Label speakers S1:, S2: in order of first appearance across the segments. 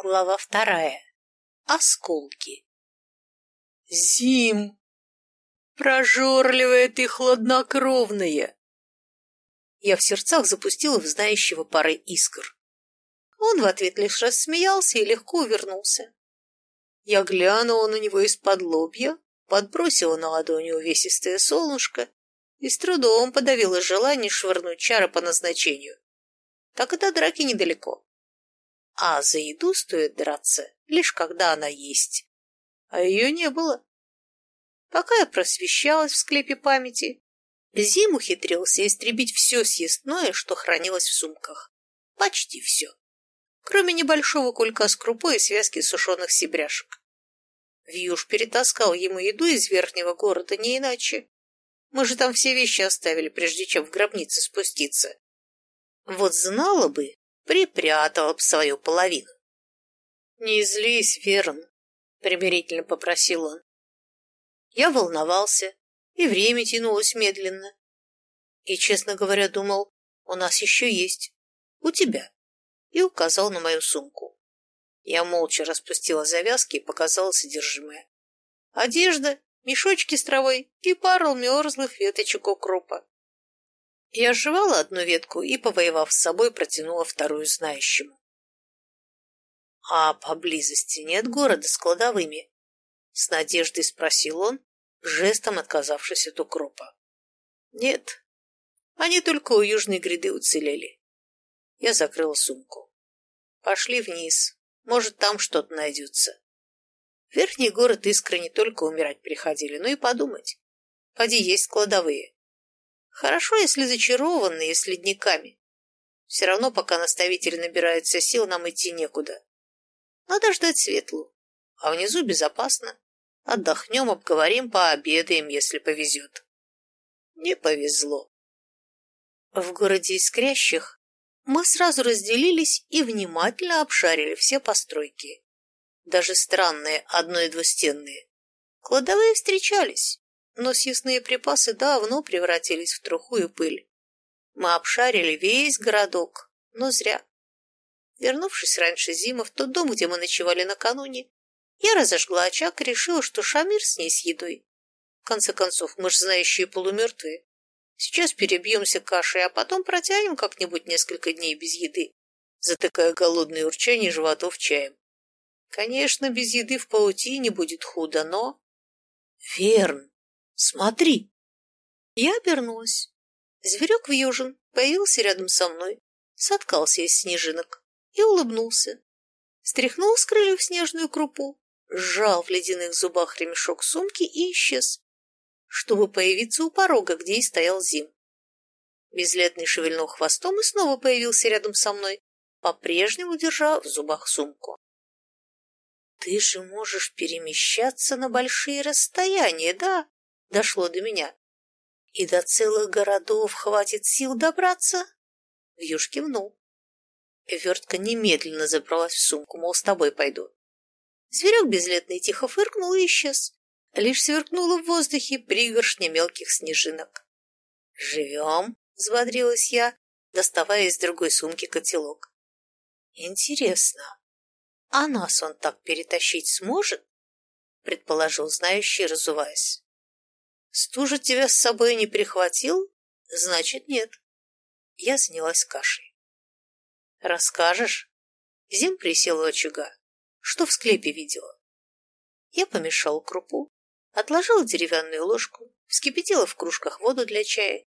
S1: Глава вторая. Осколки. Зим! Прожорливая ты хладнокровная! Я в сердцах запустила в знающего пары искр. Он в ответ лишь рассмеялся и легко увернулся. Я глянула на него из-под лобья, подбросила на ладони увесистое солнышко и с трудом подавила желание швырнуть чары по назначению. Так и до драки недалеко а за еду стоит драться, лишь когда она есть. А ее не было. Пока я просвещалась в склепе памяти, Зим ухитрился истребить все съестное, что хранилось в сумках. Почти все. Кроме небольшого кулька с крупой и связки сушеных себряшек. Вьюж перетаскал ему еду из верхнего города не иначе. Мы же там все вещи оставили, прежде чем в гробнице спуститься. Вот знала бы, припрятала б свою половину. «Не злись, Верн», — примирительно попросил он. Я волновался, и время тянулось медленно. И, честно говоря, думал, у нас еще есть. У тебя. И указал на мою сумку. Я молча распустила завязки и показала содержимое. Одежда, мешочки с травой и пару мерзлых веточек укропа. Я жевала одну ветку и, повоевав с собой, протянула вторую знающему. «А поблизости нет города с кладовыми?» С надеждой спросил он, жестом отказавшись от укропа. «Нет, они только у южной гряды уцелели». Я закрыла сумку. «Пошли вниз, может, там что-то найдется». В верхний город искры не только умирать приходили, но и подумать. Поди есть кладовые. Хорошо, если зачарованные, с ледниками. Все равно, пока наставитель набирается сил, нам идти некуда. Надо ждать светлую. А внизу безопасно. Отдохнем, обговорим, пообедаем, если повезет. Не повезло. В городе Искрящих мы сразу разделились и внимательно обшарили все постройки. Даже странные одно- и двустенные. Кладовые встречались, но съестные припасы давно превратились в труху и пыль. Мы обшарили весь городок, но зря. Вернувшись раньше зимы в тот дом, где мы ночевали накануне, я разожгла очаг и решила, что Шамир с ней с едой. В конце концов, мы же знающие полумертвые. Сейчас перебьемся кашей, а потом протянем как-нибудь несколько дней без еды, затыкая голодные урчание животов чаем. Конечно, без еды в паутине будет худо, но... Верн, Смотри!» Я обернулась. Зверек вьюжин появился рядом со мной, соткался из снежинок и улыбнулся. Стряхнул с крыльев снежную крупу, сжал в ледяных зубах ремешок сумки и исчез, чтобы появиться у порога, где и стоял Зим. Безлетный шевельнул хвостом и снова появился рядом со мной, по-прежнему держа в зубах сумку. «Ты же можешь перемещаться на большие расстояния, да?» Дошло до меня. И до целых городов хватит сил добраться? Вьюж кивнул. Вертка немедленно забралась в сумку, мол, с тобой пойду. Зверек безлетный тихо фыркнул и исчез. Лишь сверкнуло в воздухе пригоршня мелких снежинок. «Живем?» — взбодрилась я, доставая из другой сумки котелок. «Интересно, а нас он так перетащить сможет?» — предположил знающий, разуваясь. Стужа тебя с собой не прихватил? Значит, нет. Я занялась кашей. Расскажешь? Зим присел у очага. Что в склепе видела? Я помешала крупу, отложила деревянную ложку, вскипятила в кружках воду для чая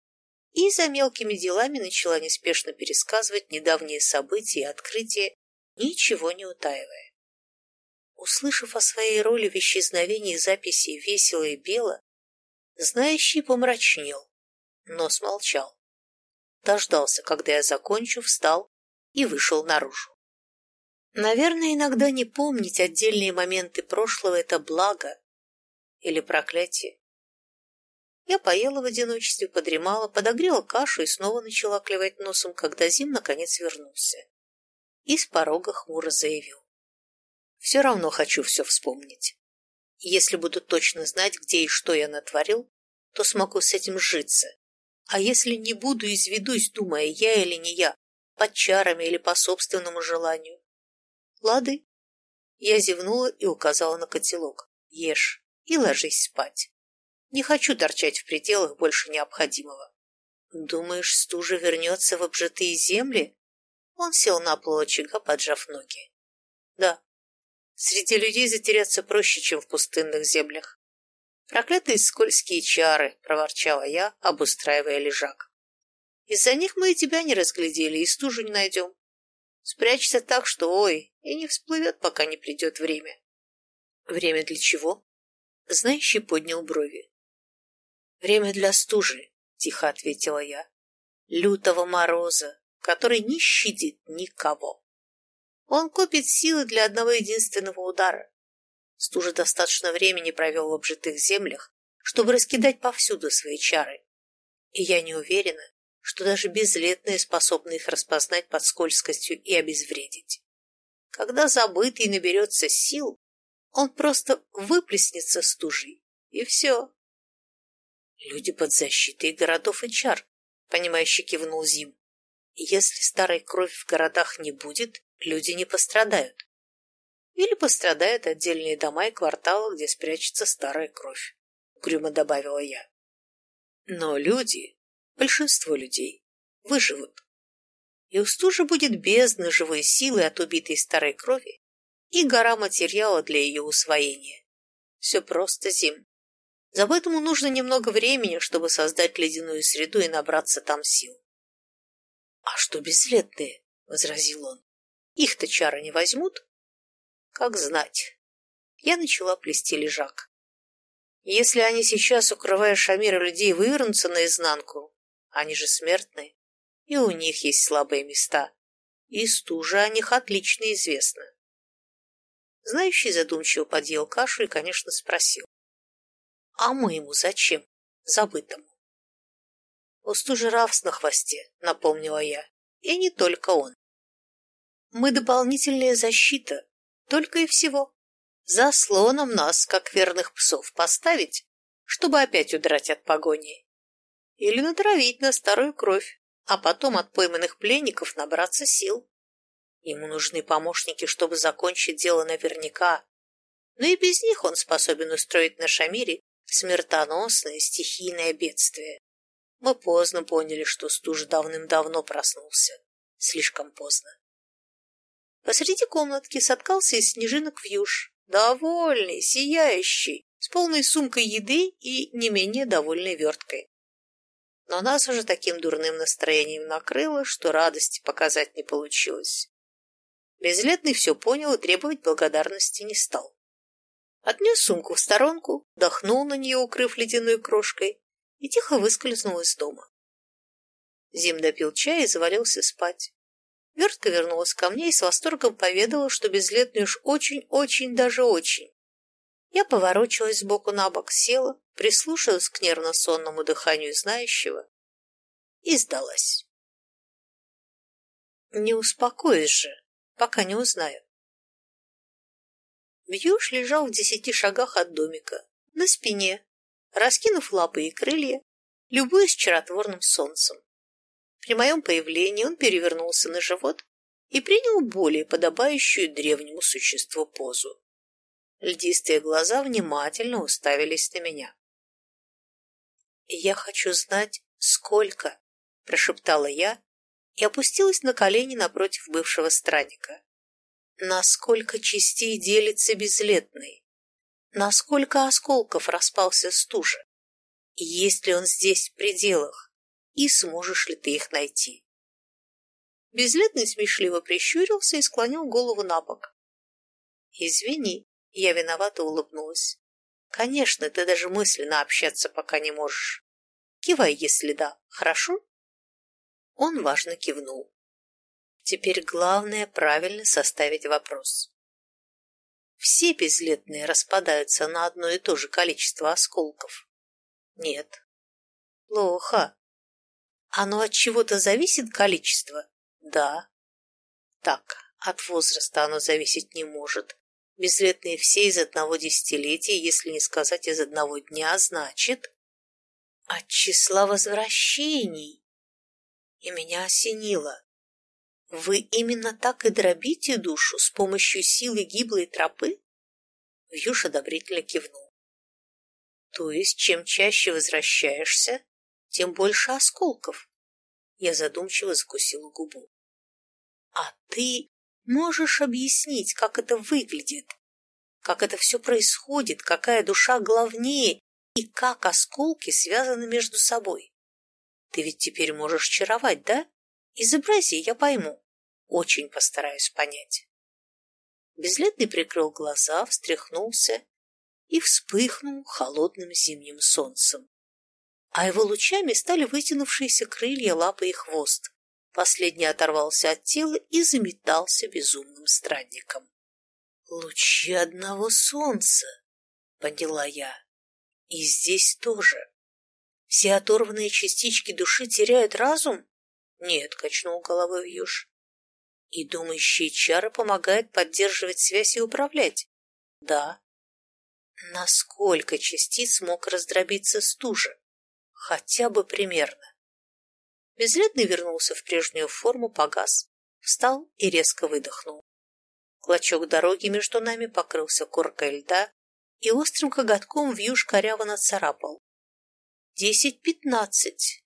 S1: и за мелкими делами начала неспешно пересказывать недавние события и открытия, ничего не утаивая. Услышав о своей роли в исчезновении записи «Весело и бело», Знающий помрачнел, но смолчал. Дождался, когда я закончу, встал и вышел наружу. Наверное, иногда не помнить отдельные моменты прошлого — это благо или проклятие. Я поела в одиночестве, подремала, подогрела кашу и снова начала клевать носом, когда Зим наконец вернулся. И с порога хмуро заявил. Все равно хочу все вспомнить. Если буду точно знать, где и что я натворил, то смогу с этим сжиться. А если не буду, изведусь, думая, я или не я, под чарами или по собственному желанию. Лады, Я зевнула и указала на котелок. Ешь и ложись спать. Не хочу торчать в пределах больше необходимого. Думаешь, стужа вернется в обжитые земли? Он сел на пол очага, поджав ноги. Да, среди людей затеряться проще, чем в пустынных землях. Проклятые скользкие чары, проворчала я, обустраивая лежак. Из-за них мы и тебя не разглядели, и стужу не найдем. Спрячься так, что ой, и не всплывет, пока не придет время. Время для чего? Знающий поднял брови. Время для стужи, тихо ответила я. Лютого мороза, который не щадит никого. Он копит силы для одного единственного удара. Стужа достаточно времени провел в обжитых землях, чтобы раскидать повсюду свои чары. И я не уверена, что даже безлетные способны их распознать под скользкостью и обезвредить. Когда забытый наберется сил, он просто выплеснется стужей, и все. Люди под защитой городов и чар, понимающе кивнул Зим. Если старой крови в городах не будет, люди не пострадают. Или пострадают отдельные дома и кварталы, где спрячется старая кровь, угрюмо добавила я. Но люди, большинство людей, выживут. И у стужи будет бездна живой силы от убитой старой крови и гора материала для ее усвоения. Все просто, Зим. За этому нужно немного времени, чтобы создать ледяную среду и набраться там сил. — А что безлетные? — возразил он. — Их-то чары не возьмут? — Как знать. Я начала плести лежак. Если они сейчас, укрывая Шамира людей, вывернутся наизнанку, они же смертные, и у них есть слабые места, и стужа о них отлично известна. Знающий задумчиво подъел кашу и, конечно, спросил. А мы ему зачем? Забытому. У стужи на хвосте, напомнила я. И не только он. Мы дополнительная защита, только и всего. Заслоном нас, как верных псов, поставить, чтобы опять удрать от погони или натравить на старую кровь, а потом от пойманных пленников набраться сил. Ему нужны помощники, чтобы закончить дело наверняка, но и без них он способен устроить на Шамире смертоносное стихийное бедствие. Мы поздно поняли, что стуж давным-давно проснулся. Слишком поздно. Посреди комнатки соткался из снежинок вьюж, довольный, сияющий, с полной сумкой еды и не менее довольной верткой но нас уже таким дурным настроением накрыло, что радости показать не получилось. Безлетный все понял и требовать благодарности не стал. Отнес сумку в сторонку, вдохнул на нее, укрыв ледяной крошкой, и тихо выскользнул из дома. Зим допил чай и завалился спать. Вертка вернулась ко мне и с восторгом поведала, что безлетный уж очень-очень даже очень я поворочилась сбоку на бок, села, прислушалась к нервно-сонному дыханию знающего и сдалась. Не успокоюсь же, пока не узнаю. Бьюш лежал в десяти шагах от домика, на спине, раскинув лапы и крылья, любуясь чаротворным солнцем. При моем появлении он перевернулся на живот и принял более подобающую древнему существу позу. Льдистые глаза внимательно уставились на меня. «Я хочу знать, сколько», – прошептала я и опустилась на колени напротив бывшего странника. «Насколько частей делится безлетный? Насколько осколков распался стужа? есть ли он здесь в пределах? И сможешь ли ты их найти?» Безлетный смешливо прищурился и склонил голову на бок. «Извини», я виновато улыбнулась. Конечно, ты даже мысленно общаться пока не можешь. Кивай, если да, хорошо? Он важно кивнул. Теперь главное правильно составить вопрос. Все безлетные распадаются на одно и то же количество осколков? Нет. Плохо. Оно от чего-то зависит количество? Да. Так, от возраста оно зависеть не может, Безлетные все из одного десятилетия, если не сказать из одного дня, значит, от числа возвращений. И меня осенило. Вы именно так и дробите душу с помощью силы гиблой тропы? Вьюш одобрительно кивнул. То есть, чем чаще возвращаешься, тем больше осколков. Я задумчиво закусила губу. А ты можешь объяснить, как это выглядит? Как это все происходит, какая душа главнее и как осколки связаны между собой? Ты ведь теперь можешь чаровать, да? Изобрази, я пойму. Очень постараюсь понять. Безлетный прикрыл глаза, встряхнулся и вспыхнул холодным зимним солнцем. А его лучами стали вытянувшиеся крылья, лапы и хвост. Последний оторвался от тела и заметался безумным странником. «Лучи одного солнца!» — поняла я. «И здесь тоже. Все оторванные частички души теряют разум?» «Нет», — качнул головой Вьюш. И думающие чары помогают поддерживать связь и управлять. Да. Насколько частиц мог раздробиться стужа? Хотя бы примерно. Безледный вернулся в прежнюю форму, погас, встал и резко выдохнул. Клочок дороги между нами покрылся коркой льда, и острым коготком вьюж коряво нацарапал. Десять-пятнадцать.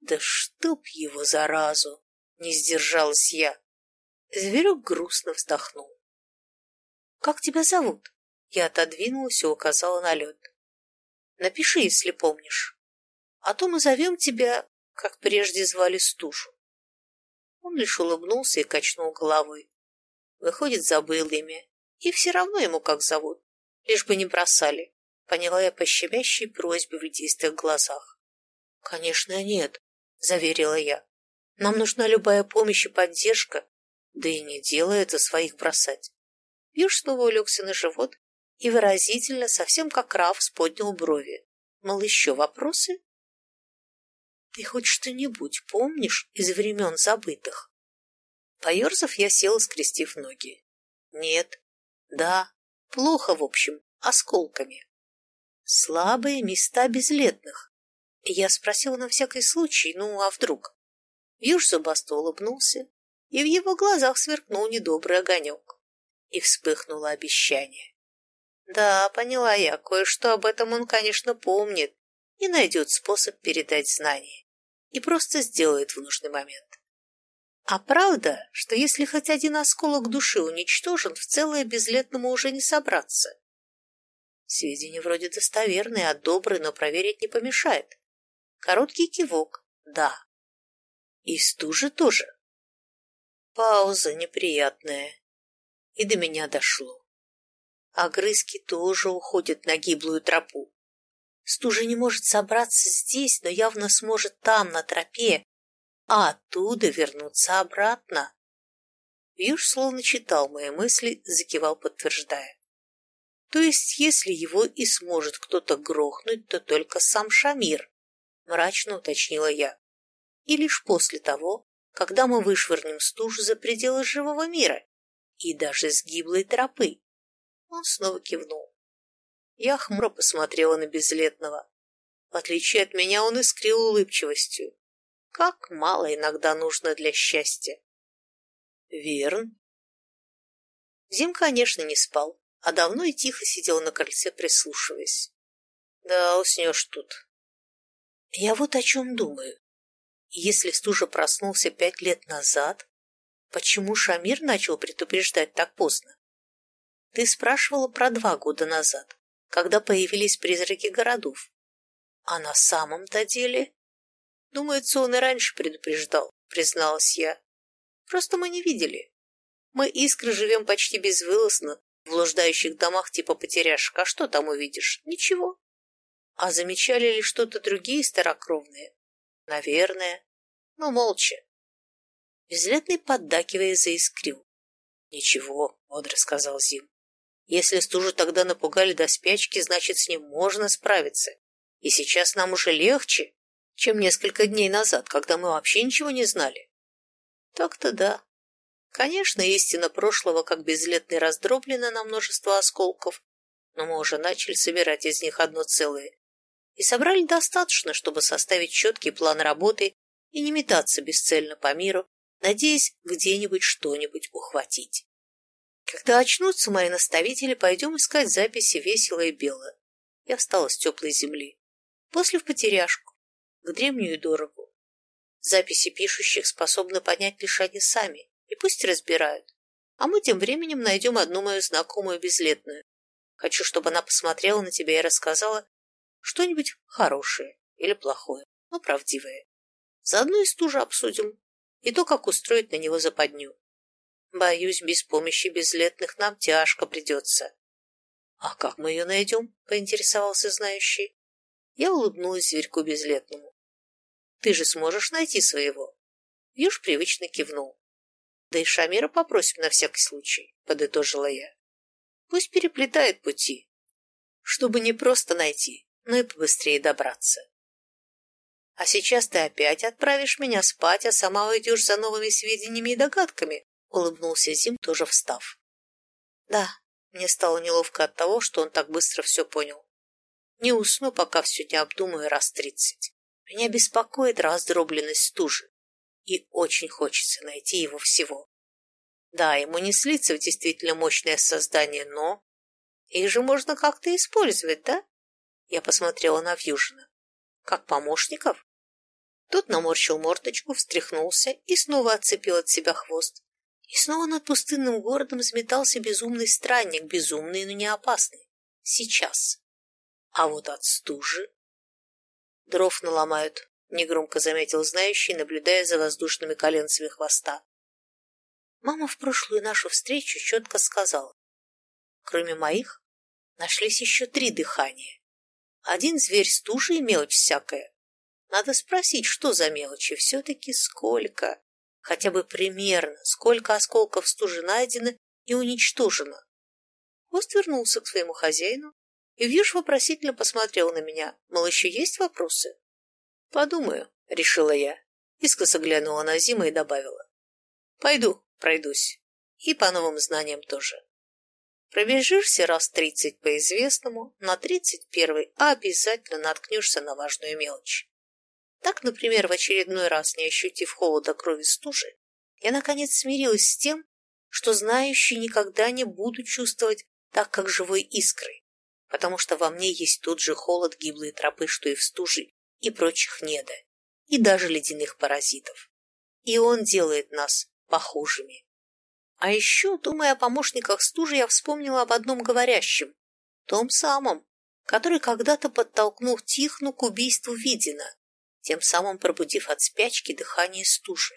S1: Да чтоб его заразу! Не сдержалась я. Зверек грустно вздохнул. «Как тебя зовут?» Я отодвинулась и указала на лед. «Напиши, если помнишь. А то мы зовем тебя, как прежде звали стужу». Он лишь улыбнулся и качнул головой. Выходит, забыл имя. И все равно ему как зовут. Лишь бы не бросали. Поняла я по щемящей просьбе в льдистых глазах. «Конечно, нет», — заверила я. «Нам нужна любая помощь и поддержка, да и не дело это своих бросать. Юж снова улегся на живот и выразительно, совсем как Рафс, поднял брови. Мол, еще вопросы? Ты хоть что-нибудь помнишь из времен забытых? Поерзав, я села, скрестив ноги. Нет. Да. Плохо, в общем, осколками. Слабые места безлетных. Я спросила на всякий случай, ну а вдруг? Юж зубасто улыбнулся, и в его глазах сверкнул недобрый огонек. И вспыхнуло обещание. Да, поняла я, кое-что об этом он, конечно, помнит и найдет способ передать знания. И просто сделает в нужный момент. А правда, что если хоть один осколок души уничтожен, в целое безлетному уже не собраться? Сведения вроде достоверные, а добрые, но проверить не помешает. Короткий кивок. Да. И стужи тоже. Пауза неприятная. И до меня дошло. Огрызки тоже уходят на гиблую тропу. Стужа не может собраться здесь, но явно сможет там, на тропе, а оттуда вернуться обратно. Вьюж словно читал мои мысли, закивал, подтверждая. То есть, если его и сможет кто-то грохнуть, то только сам Шамир, мрачно уточнила я. И лишь после того, когда мы вышвырнем стужу за пределы живого мира и даже с гиблой тропы. Он снова кивнул. Я хмуро посмотрела на безлетного. В отличие от меня, он искрил улыбчивостью. Как мало иногда нужно для счастья. Верн. Зим, конечно, не спал, а давно и тихо сидел на крыльце, прислушиваясь. Да, уснешь тут. Я вот о чем думаю. Если стужа проснулся пять лет назад, почему Шамир начал предупреждать так поздно? Ты спрашивала про два года назад, когда появились призраки городов. А на самом-то деле... Думается, он и раньше предупреждал, призналась я. Просто мы не видели. Мы искры живем почти безвылазно, в блуждающих домах типа потеряшек. А что там увидишь? Ничего. А замечали ли что-то другие старокровные? Наверное. Но молча. Безлетный, поддакивая, заискрил. Ничего, бодро сказал Зим. Если стужу тогда напугали до спячки, значит, с ним можно справиться. И сейчас нам уже легче, чем несколько дней назад, когда мы вообще ничего не знали. Так-то да. Конечно, истина прошлого, как безлетный, раздроблена на множество осколков, но мы уже начали собирать из них одно целое и собрали достаточно, чтобы составить четкий план работы и не метаться бесцельно по миру, надеясь где-нибудь что-нибудь ухватить. Когда очнутся мои наставители, пойдем искать записи весело и бело. Я встала с теплой земли. После в потеряшку, к древнюю дорогу. Записи пишущих способны понять лишь они сами, и пусть разбирают. А мы тем временем найдем одну мою знакомую безлетную. Хочу, чтобы она посмотрела на тебя и рассказала что-нибудь хорошее или плохое, но правдивое. Заодно и стужа обсудим, и то, как устроить на него западню. Боюсь, без помощи безлетных нам тяжко придется. — А как мы ее найдем? — поинтересовался знающий. Я улыбнулась зверьку безлетному. — Ты же сможешь найти своего? Юж привычно кивнул. — Да и Шамира попросим на всякий случай, — подытожила я. — Пусть переплетает пути, чтобы не просто найти, но и побыстрее добраться. А сейчас ты опять отправишь меня спать, а сама уйдешь за новыми сведениями и догадками, улыбнулся Зим, тоже встав. Да, мне стало неловко от того, что он так быстро все понял. Не усну, пока все не обдумаю раз тридцать. Меня беспокоит раздробленность стужи, и очень хочется найти его всего. Да, ему не слиться в действительно мощное создание, но... Их же можно как-то использовать, да? Я посмотрела на Вьюжина. Как помощников? Тот наморщил мордочку, встряхнулся и снова отцепил от себя хвост. И снова над пустынным городом взметался безумный странник, безумный, но не опасный. Сейчас. А вот от стужи... Дров наломают, негромко заметил знающий, наблюдая за воздушными коленцами хвоста. Мама в прошлую нашу встречу четко сказала. Кроме моих, нашлись еще три дыхания. Один зверь стужи и мелочь всякая. Надо спросить, что за мелочи, все-таки сколько, хотя бы примерно, сколько осколков стужи найдено и уничтожено. Хвост вернулся к своему хозяину, и Вьюш вопросительно посмотрел на меня, мол, еще есть вопросы? Подумаю, решила я, искоса глянула на Зима и добавила. Пойду, пройдусь, и по новым знаниям тоже. Пробежишься раз тридцать по известному, на тридцать первый обязательно наткнешься на важную мелочь. Так, например, в очередной раз, не ощутив холода крови стужи, я наконец смирилась с тем, что знающий никогда не буду чувствовать так, как живой искрой, потому что во мне есть тот же холод гиблой тропы, что и в стуже, и прочих неда, и даже ледяных паразитов. И он делает нас похожими. А еще, думая о помощниках стужи, я вспомнила об одном говорящем, том самом, который когда-то подтолкнул Тихну к убийству Видина, тем самым пробудив от спячки дыхание стужи.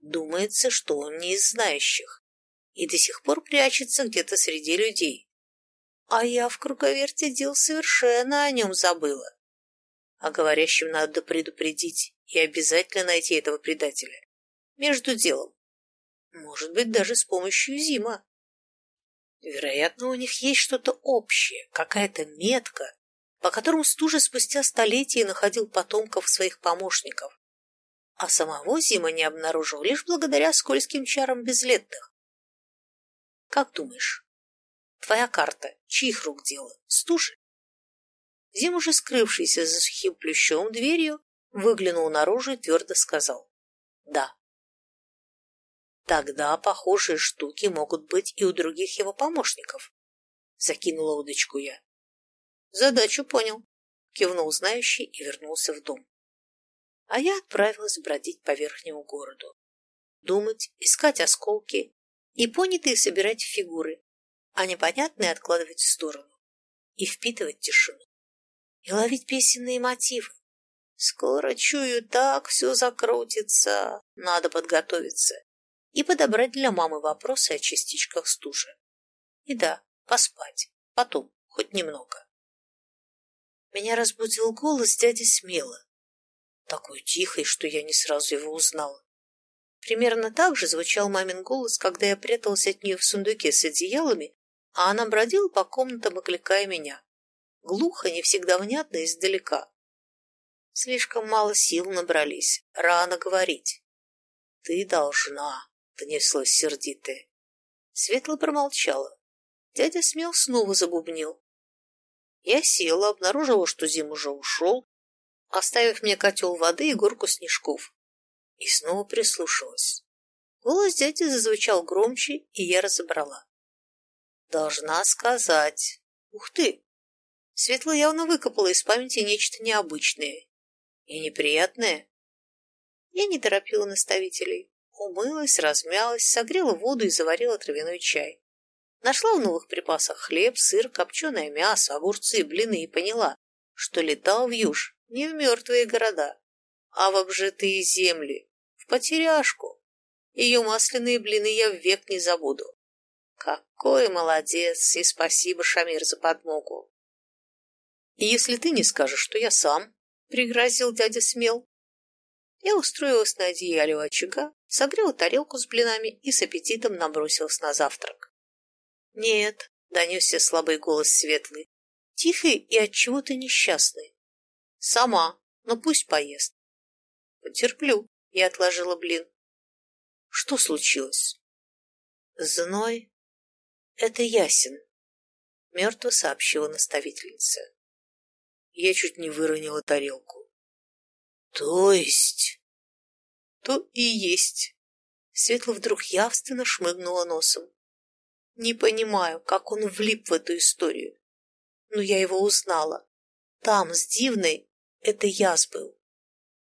S1: Думается, что он не из знающих и до сих пор прячется где-то среди людей. А я в круговерте дел совершенно о нем забыла. А говорящим надо предупредить и обязательно найти этого предателя. Между делом. Может быть, даже с помощью Зима. Вероятно, у них есть что-то общее, какая-то метка, по которому Стужа спустя столетия находил потомков своих помощников, а самого Зима не обнаружил лишь благодаря скользким чарам безлетных. Как думаешь, твоя карта чьих рук дело? Стужи? Зим, уже скрывшийся за сухим плющом дверью, выглянул наружу и твердо сказал «Да». Тогда похожие штуки могут быть и у других его помощников. Закинула удочку я. Задачу понял. Кивнул знающий и вернулся в дом. А я отправилась бродить по верхнему городу. Думать, искать осколки и понятые собирать фигуры, а непонятные откладывать в сторону. И впитывать тишину. И ловить песенные мотивы. Скоро, чую, так все закрутится. Надо подготовиться и подобрать для мамы вопросы о частичках стужи. И да, поспать. Потом, хоть немного. Меня разбудил голос дяди Смела. Такой тихий, что я не сразу его узнала. Примерно так же звучал мамин голос, когда я пряталась от нее в сундуке с одеялами, а она бродила по комнатам, окликая меня. Глухо, не всегда внятно, издалека. Слишком мало сил набрались, рано говорить. Ты должна, донеслось сердитое. Светла промолчала. Дядя Смел снова забубнил. Я села, обнаружила, что Зим уже ушел, оставив мне котел воды и горку снежков. И снова прислушалась. Голос дяди зазвучал громче, и я разобрала. Должна сказать. Ух ты! Светла явно выкопала из памяти нечто необычное и неприятное. Я не торопила наставителей. Умылась, размялась, согрела воду и заварила травяной чай. Нашла в новых припасах хлеб, сыр, копченое мясо, огурцы, блины и поняла, что летал в юж не в мертвые города, а в обжитые земли, в потеряшку. Ее масляные блины я век не забуду. Какой молодец, и спасибо, Шамир, за подмогу. И если ты не скажешь, что я сам, — пригрозил дядя смел. Я устроилась на одеяле у очага, согрела тарелку с блинами и с аппетитом набросилась на завтрак. «Нет», — донесся слабый голос светлый, — «тихий и от чего то несчастный». «Сама, но пусть поест». «Потерплю», — я отложила блин. «Что случилось?» «Зной?» «Это ясен», — мертво сообщила наставительница. Я чуть не выронила тарелку. «То есть?» «То и есть». Светла вдруг явственно шмыгнула носом. Не понимаю, как он влип в эту историю. Но я его узнала. Там, с Дивной, это я сбыл.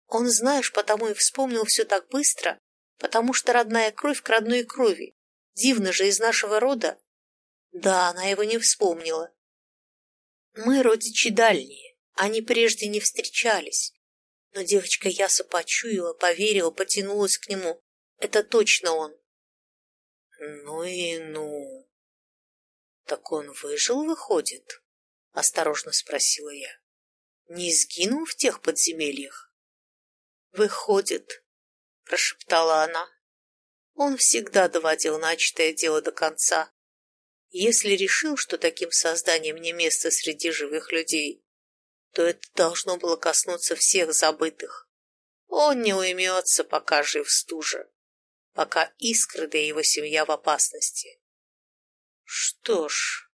S1: Он, знаешь, потому и вспомнил все так быстро, потому что родная кровь к родной крови. Дивно же из нашего рода. Да, она его не вспомнила. Мы родичи дальние, они прежде не встречались. Но девочка Яса почуяла, поверила, потянулась к нему. Это точно он. Ну и ну. Так он выжил, выходит? Осторожно спросила я. Не сгинул в тех подземельях? Выходит, прошептала она. Он всегда доводил начатое дело до конца. Если решил, что таким созданием не место среди живых людей, то это должно было коснуться всех забытых. Он не уймется, пока жив стужа, пока искры да его семья в опасности. Что ж,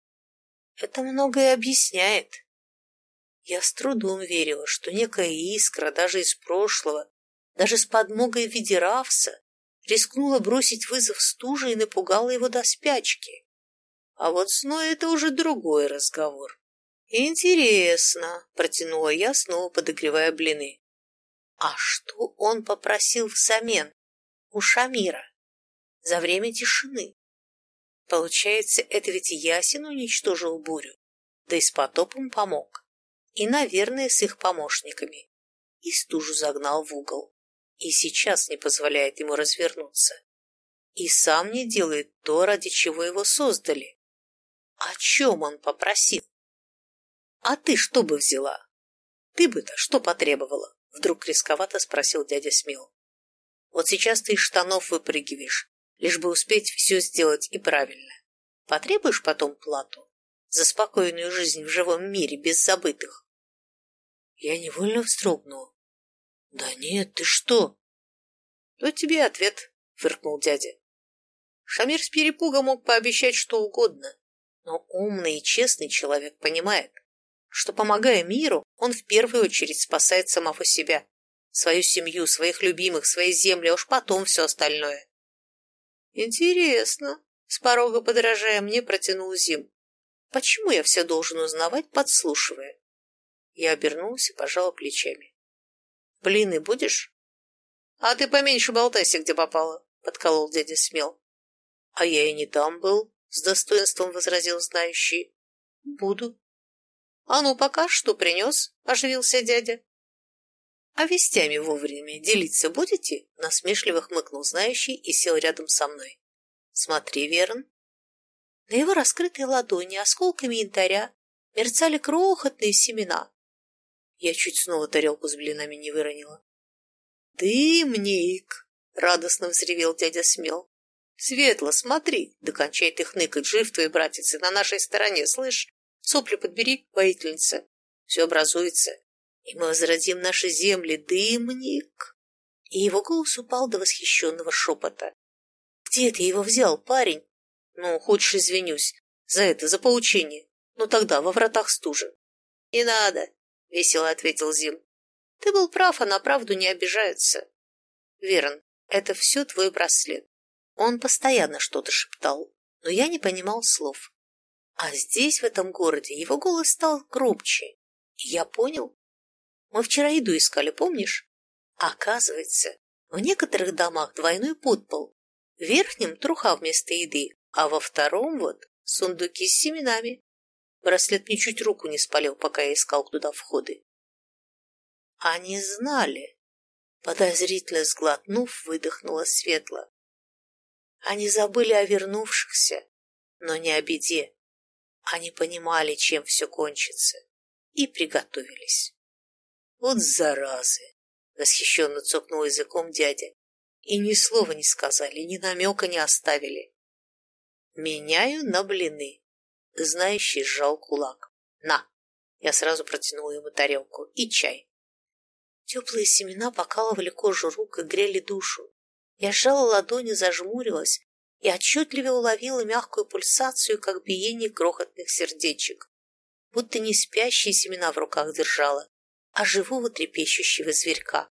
S1: это многое объясняет. Я с трудом верила, что некая искра даже из прошлого, даже с подмогой в виде Равса, рискнула бросить вызов стуже и напугала его до спячки. А вот сной это уже другой разговор. «Интересно», — протянула я, снова подогревая блины. «А что он попросил взамен у Шамира за время тишины? Получается, это ведь Ясин уничтожил бурю, да и с потопом помог, и, наверное, с их помощниками, и стужу загнал в угол и сейчас не позволяет ему развернуться. И сам не делает то, ради чего его создали. О чем он попросил? А ты что бы взяла? Ты бы-то что потребовала? Вдруг рисковато спросил дядя Смел. Вот сейчас ты из штанов выпрыгиваешь, лишь бы успеть все сделать и правильно. Потребуешь потом плату за спокойную жизнь в живом мире без забытых? Я невольно вздрогнула. «Да нет, ты что?» «Вот тебе ответ», — фыркнул дядя. Шамир с перепуга мог пообещать что угодно, но умный и честный человек понимает, что, помогая миру, он в первую очередь спасает самого себя, свою семью, своих любимых, свои земли, а уж потом все остальное. «Интересно», — с порога подражая мне, протянул Зим. «Почему я все должен узнавать, подслушивая?» Я обернулась и пожала плечами. Блины будешь? А ты поменьше болтайся, где попало, подколол дядя смел. А я и не там был, с достоинством возразил знающий. Буду. А ну, пока что принес, оживился дядя. А вестями вовремя делиться будете? Насмешливо хмыкнул знающий и сел рядом со мной. Смотри, Верн. На его раскрытой ладони осколками янтаря мерцали крохотные семена, я чуть снова тарелку с блинами не выронила. «Дымник!» — радостно взревел дядя Смел. «Светло, смотри, докончай ты хныкать, жив твой братец, и на нашей стороне, слышь? Сопли подбери, воительница. Все образуется, и мы возродим наши земли, дымник!» И его голос упал до восхищенного шепота. «Где ты его взял, парень?» «Ну, хочешь, извинюсь. За это, за поучение. Ну тогда, во вратах стужи». «Не надо весело ответил Зим. Ты был прав, а на правду не обижаются. Верн, это все твой браслет. Он постоянно что-то шептал, но я не понимал слов. А здесь, в этом городе, его голос стал громче. И я понял. Мы вчера еду искали, помнишь? оказывается, в некоторых домах двойной подпол. В верхнем труха вместо еды, а во втором вот сундуки с семенами. Браслет мне чуть руку не спалил, пока я искал туда входы. Они знали. Подозрительно сглотнув, выдохнула светло. Они забыли о вернувшихся, но не о беде. Они понимали, чем все кончится, и приготовились. Вот заразы! Восхищенно цокнул языком дядя. И ни слова не сказали, ни намека не оставили. Меняю на блины. Знающий сжал кулак. На! Я сразу протянул ему тарелку. И чай. Теплые семена покалывали кожу рук и грели душу. Я сжала ладони, зажмурилась и отчетливо уловила мягкую пульсацию, как биение крохотных сердечек. Будто не спящие семена в руках держала, а живого трепещущего зверька.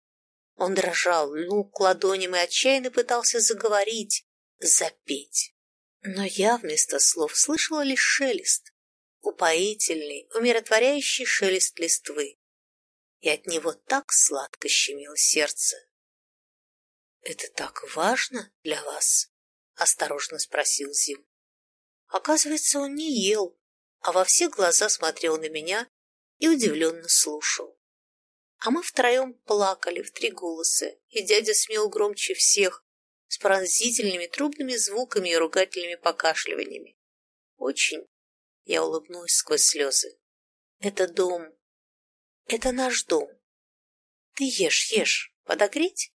S1: Он дрожал, лнул к ладоням и отчаянно пытался заговорить, запеть. Но я вместо слов слышала лишь шелест, упоительный, умиротворяющий шелест листвы. И от него так сладко щемило сердце. «Это так важно для вас?» — осторожно спросил Зим. Оказывается, он не ел, а во все глаза смотрел на меня и удивленно слушал. А мы втроем плакали в три голоса, и дядя смел громче всех, с пронзительными трубными звуками и ругательными покашливаниями. Очень я улыбнулась сквозь слезы. Это дом. Это наш дом. Ты ешь, ешь. Подогреть?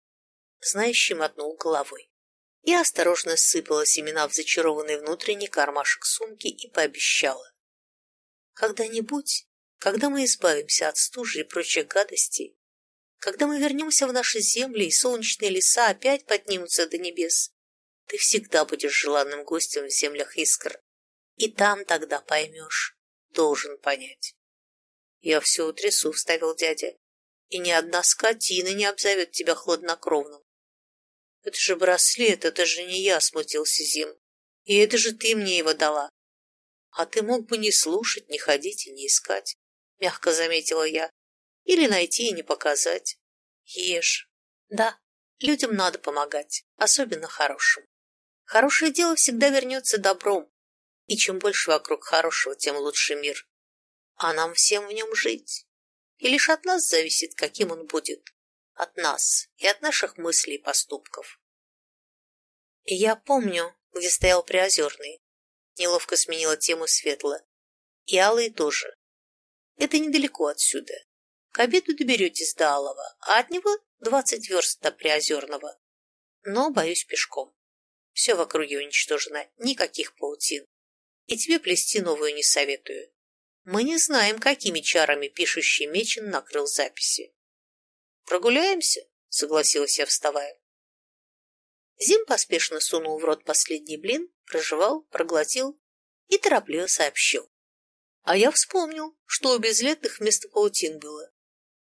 S1: Знающий мотнул головой. Я осторожно сыпала семена в зачарованный внутренний кармашек сумки и пообещала. Когда-нибудь когда мы избавимся от стужи и прочих гадостей, когда мы вернемся в наши земли и солнечные леса опять поднимутся до небес, ты всегда будешь желанным гостем в землях искр. И там тогда поймешь, должен понять. Я все утрясу, вставил дядя, и ни одна скотина не обзовет тебя хладнокровным. Это же браслет, это же не я, смутился Зим. И это же ты мне его дала. А ты мог бы не слушать, не ходить и не искать мягко заметила я. Или найти и не показать. Ешь. Да, людям надо помогать, особенно хорошим. Хорошее дело всегда вернется добром, и чем больше вокруг хорошего, тем лучше мир. А нам всем в нем жить. И лишь от нас зависит, каким он будет. От нас и от наших мыслей и поступков. Я помню, где стоял Приозерный. Неловко сменила тему Светла. И Алый тоже. Это недалеко отсюда. К обеду доберетесь до Алова, а от него двадцать верст до Приозерного. Но, боюсь, пешком. Все в округе уничтожено, никаких паутин. И тебе плести новую не советую. Мы не знаем, какими чарами пишущий Мечин накрыл записи. Прогуляемся, согласилась я, вставая. Зим поспешно сунул в рот последний блин, прожевал, проглотил и торопливо сообщил. А я вспомнил, что у безлетных вместо паутин было.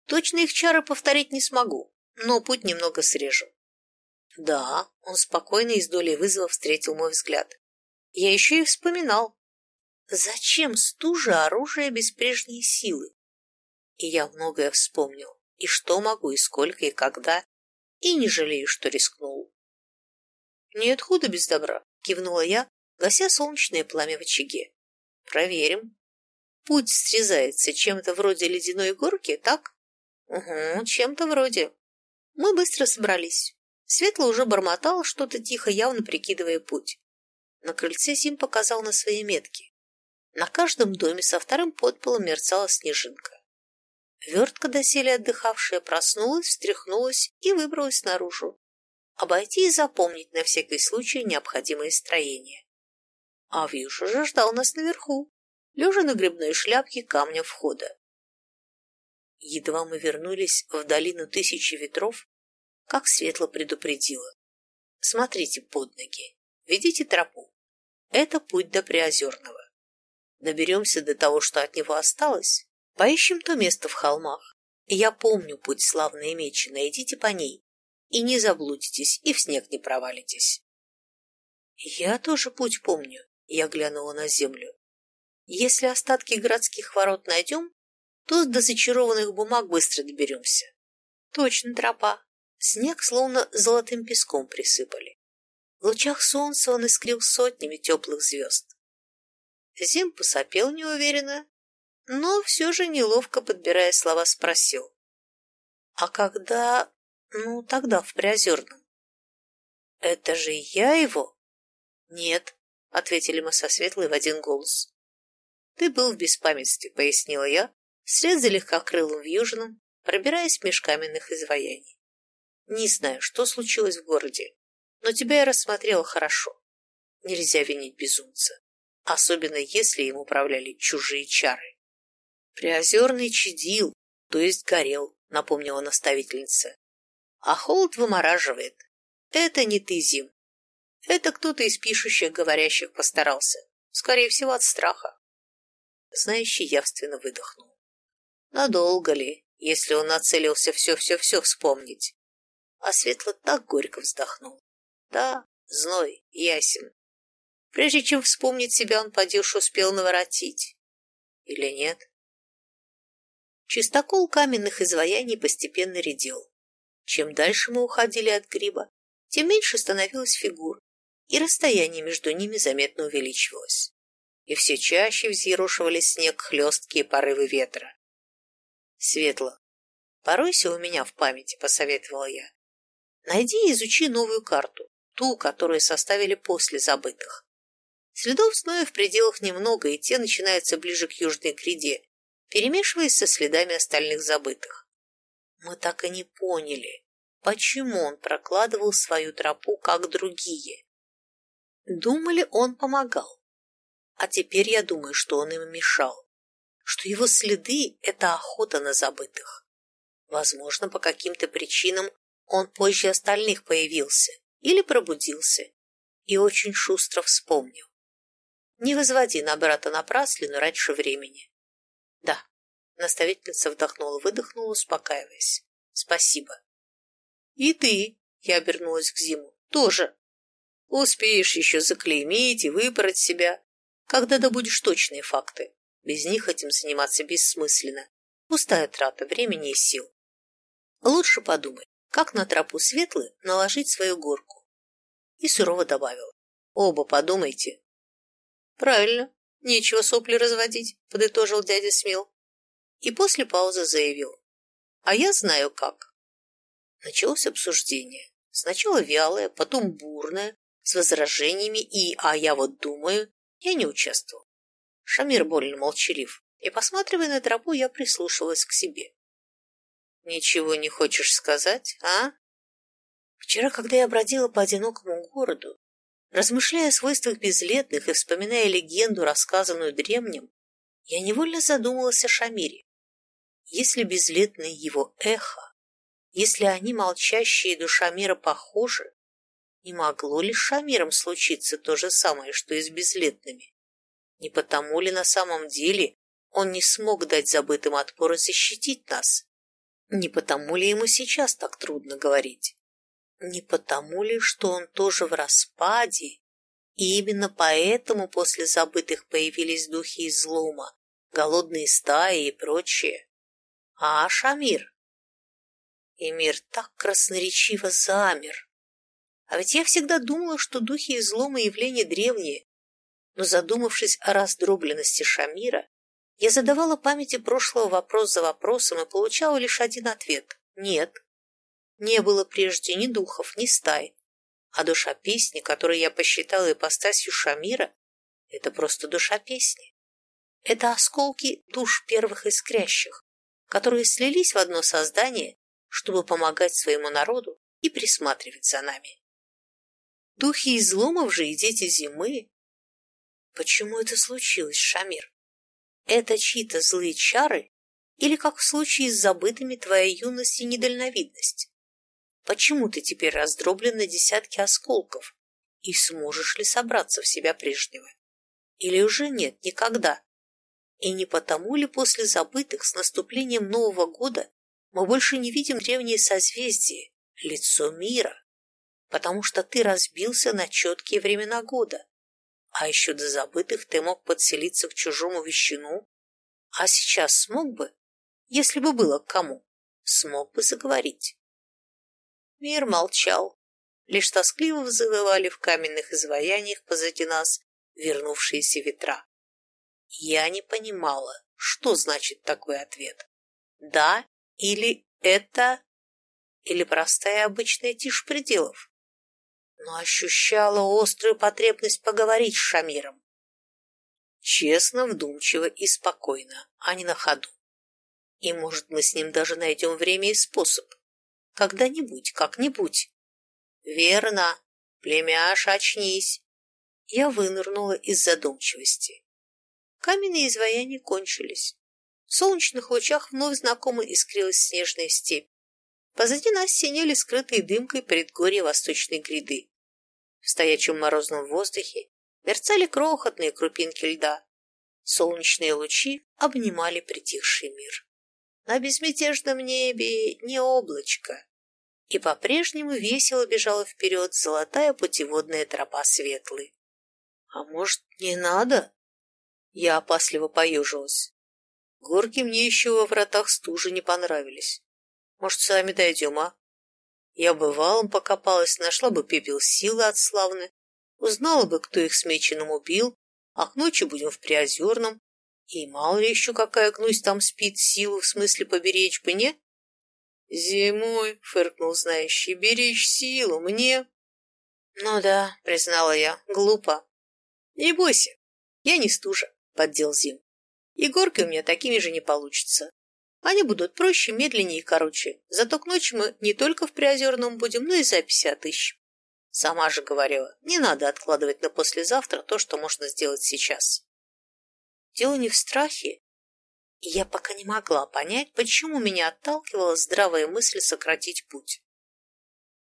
S1: Точно их чары повторить не смогу, но путь немного срежем. Да, он спокойно и с долей вызова встретил мой взгляд. Я еще и вспоминал. Зачем стужа оружие без прежней силы? И я многое вспомнил. И что могу, и сколько, и когда. И не жалею, что рискнул. Нет худа без добра, кивнула я, гася солнечное пламя в очаге. Проверим. Путь срезается чем-то вроде ледяной горки, так? Угу, чем-то вроде. Мы быстро собрались. Светло уже бормотал что-то тихо, явно прикидывая путь. На крыльце Зим показал на свои метки. На каждом доме со вторым подполом мерцала снежинка. Вертка, доселе отдыхавшая, проснулась, встряхнулась и выбралась наружу. Обойти и запомнить на всякий случай необходимое строение. А Вьюша же ждал нас наверху лежа на грибной шляпке камня входа. Едва мы вернулись в долину тысячи ветров, как светло предупредила. Смотрите под ноги, ведите тропу. Это путь до Приозерного. Доберемся до того, что от него осталось, поищем то место в холмах. Я помню путь славной мечи, найдите по ней, и не заблудитесь, и в снег не провалитесь. Я тоже путь помню, я глянула на землю. Если остатки городских ворот найдем, то до зачарованных бумаг быстро доберемся. Точно тропа. Снег словно золотым песком присыпали. В лучах солнца он искрил сотнями теплых звезд. Зим посопел неуверенно, но все же неловко подбирая слова спросил. А когда... ну, тогда в Приозерном? Это же я его? Нет, ответили мы со Светлой в один голос. Ты был в беспамятстве, пояснила я, вслед за легкокрылым в Южном, пробираясь меж каменных изваяний. Не знаю, что случилось в городе, но тебя я рассмотрела хорошо. Нельзя винить безумца, особенно если им управляли чужие чары. Приозерный чадил, то есть горел, напомнила наставительница. А холод вымораживает. Это не ты, Зим. Это кто-то из пишущих, говорящих постарался. Скорее всего, от страха. Знающий явственно выдохнул. Надолго ли, если он нацелился все-все-все вспомнить? А Светло так горько вздохнул. Да, зной, ясен. Прежде чем вспомнить себя, он подюш успел наворотить. Или нет? Чистокол каменных изваяний постепенно редел. Чем дальше мы уходили от гриба, тем меньше становилось фигур, и расстояние между ними заметно увеличивалось. И все чаще взъерошивали снег хлесткие порывы ветра. Светло. Поройся у меня в памяти, посоветовала я. Найди и изучи новую карту, ту, которую составили после забытых. Следов зноя в пределах немного, и те начинаются ближе к южной гряде, перемешиваясь со следами остальных забытых. Мы так и не поняли, почему он прокладывал свою тропу, как другие. Думали, он помогал. А теперь я думаю, что он им мешал, что его следы — это охота на забытых. Возможно, по каким-то причинам он позже остальных появился или пробудился и очень шустро вспомнил. Не возводи на брата напраслину раньше времени. Да, наставительница вдохнула-выдохнула, успокаиваясь. Спасибо. И ты, я обернулась к Зиму, тоже. Успеешь еще заклеймить и выбрать себя, когда добудешь точные факты. Без них этим заниматься бессмысленно. Пустая трата времени и сил. Лучше подумай, как на тропу светлы наложить свою горку. И сурово добавил. Оба подумайте. Правильно, Нечего сопли разводить, подытожил дядя Смел. И после паузы заявил. А я знаю как. Началось обсуждение. Сначала вялое, потом бурное, с возражениями и «а я вот думаю» я не участвовал. Шамир больно молчалив, и, посматривая на тропу, я прислушивалась к себе. «Ничего не хочешь сказать, а?» Вчера, когда я бродила по одинокому городу, Размышляя о свойствах безлетных и вспоминая легенду, рассказанную древним, я невольно задумалась о Шамире. Если безлетные его эхо, если они, молчащие душа мира, похожи, не могло ли с Шамиром случиться то же самое, что и с безлетными? Не потому ли на самом деле он не смог дать забытым отпор и защитить нас? Не потому ли ему сейчас так трудно говорить? Не потому ли, что он тоже в распаде, и именно поэтому после забытых появились духи излома, голодные стаи и прочее? А Шамир? И мир так красноречиво замер. А ведь я всегда думала, что духи излома явления древние, но задумавшись о раздробленности Шамира, я задавала памяти прошлого вопрос за вопросом и получала лишь один ответ – нет. Не было прежде ни духов, ни стай. А душа песни, которую я посчитала ипостасью Шамира, это просто душа песни. Это осколки душ первых искрящих, которые слились в одно создание, чтобы помогать своему народу и присматривать за нами. Духи изломов же и дети зимы. Почему это случилось, Шамир? Это чьи-то злые чары или, как в случае с забытыми, твоя юность и недальновидность? Почему ты теперь раздроблен на десятки осколков? И сможешь ли собраться в себя прежнего? Или уже нет, никогда? И не потому ли после забытых с наступлением Нового года мы больше не видим древние созвездия, лицо мира? Потому что ты разбился на четкие времена года. А еще до забытых ты мог подселиться к чужому вещину, а сейчас смог бы, если бы было к кому, смог бы заговорить. Мир молчал, лишь тоскливо вызывали в каменных изваяниях позади нас вернувшиеся ветра. Я не понимала, что значит такой ответ. Да или это, или простая обычная тишь пределов. Но ощущала острую потребность поговорить с Шамиром. Честно, вдумчиво и спокойно, а не на ходу. И, может, мы с ним даже найдем время и способ. Когда-нибудь, как-нибудь. Верно. Племяш, очнись. Я вынырнула из задумчивости. Каменные изваяния кончились. В солнечных лучах вновь знакомо искрилась снежная степь. Позади нас синели скрытые дымкой предгорья восточной гряды. В стоячем морозном воздухе мерцали крохотные крупинки льда. Солнечные лучи обнимали притихший мир. На безмятежном небе не облачко, и по-прежнему весело бежала вперед золотая путеводная тропа светлой. А может, не надо? Я опасливо поюжилась. Горки мне еще во вратах стужи не понравились. Может, сами дойдем, а? Я бы валом покопалась, нашла бы пепел силы от славны, узнала бы, кто их с Меченым убил, а к ночи будем в Приозерном, и мало ли еще какая гнусь там спит, силу в смысле поберечь бы, не? Зимой, фыркнул знающий, беречь силу мне. Ну да, признала я, глупо. Не бойся, я не стужа, поддел Зим. И горки у меня такими же не получится. Они будут проще, медленнее и короче. Зато к ночи мы не только в Приозерном будем, но и записи отыщем. Сама же говорила, не надо откладывать на послезавтра то, что можно сделать сейчас. Дело не в страхе. И я пока не могла понять, почему меня отталкивала здравая мысль сократить путь.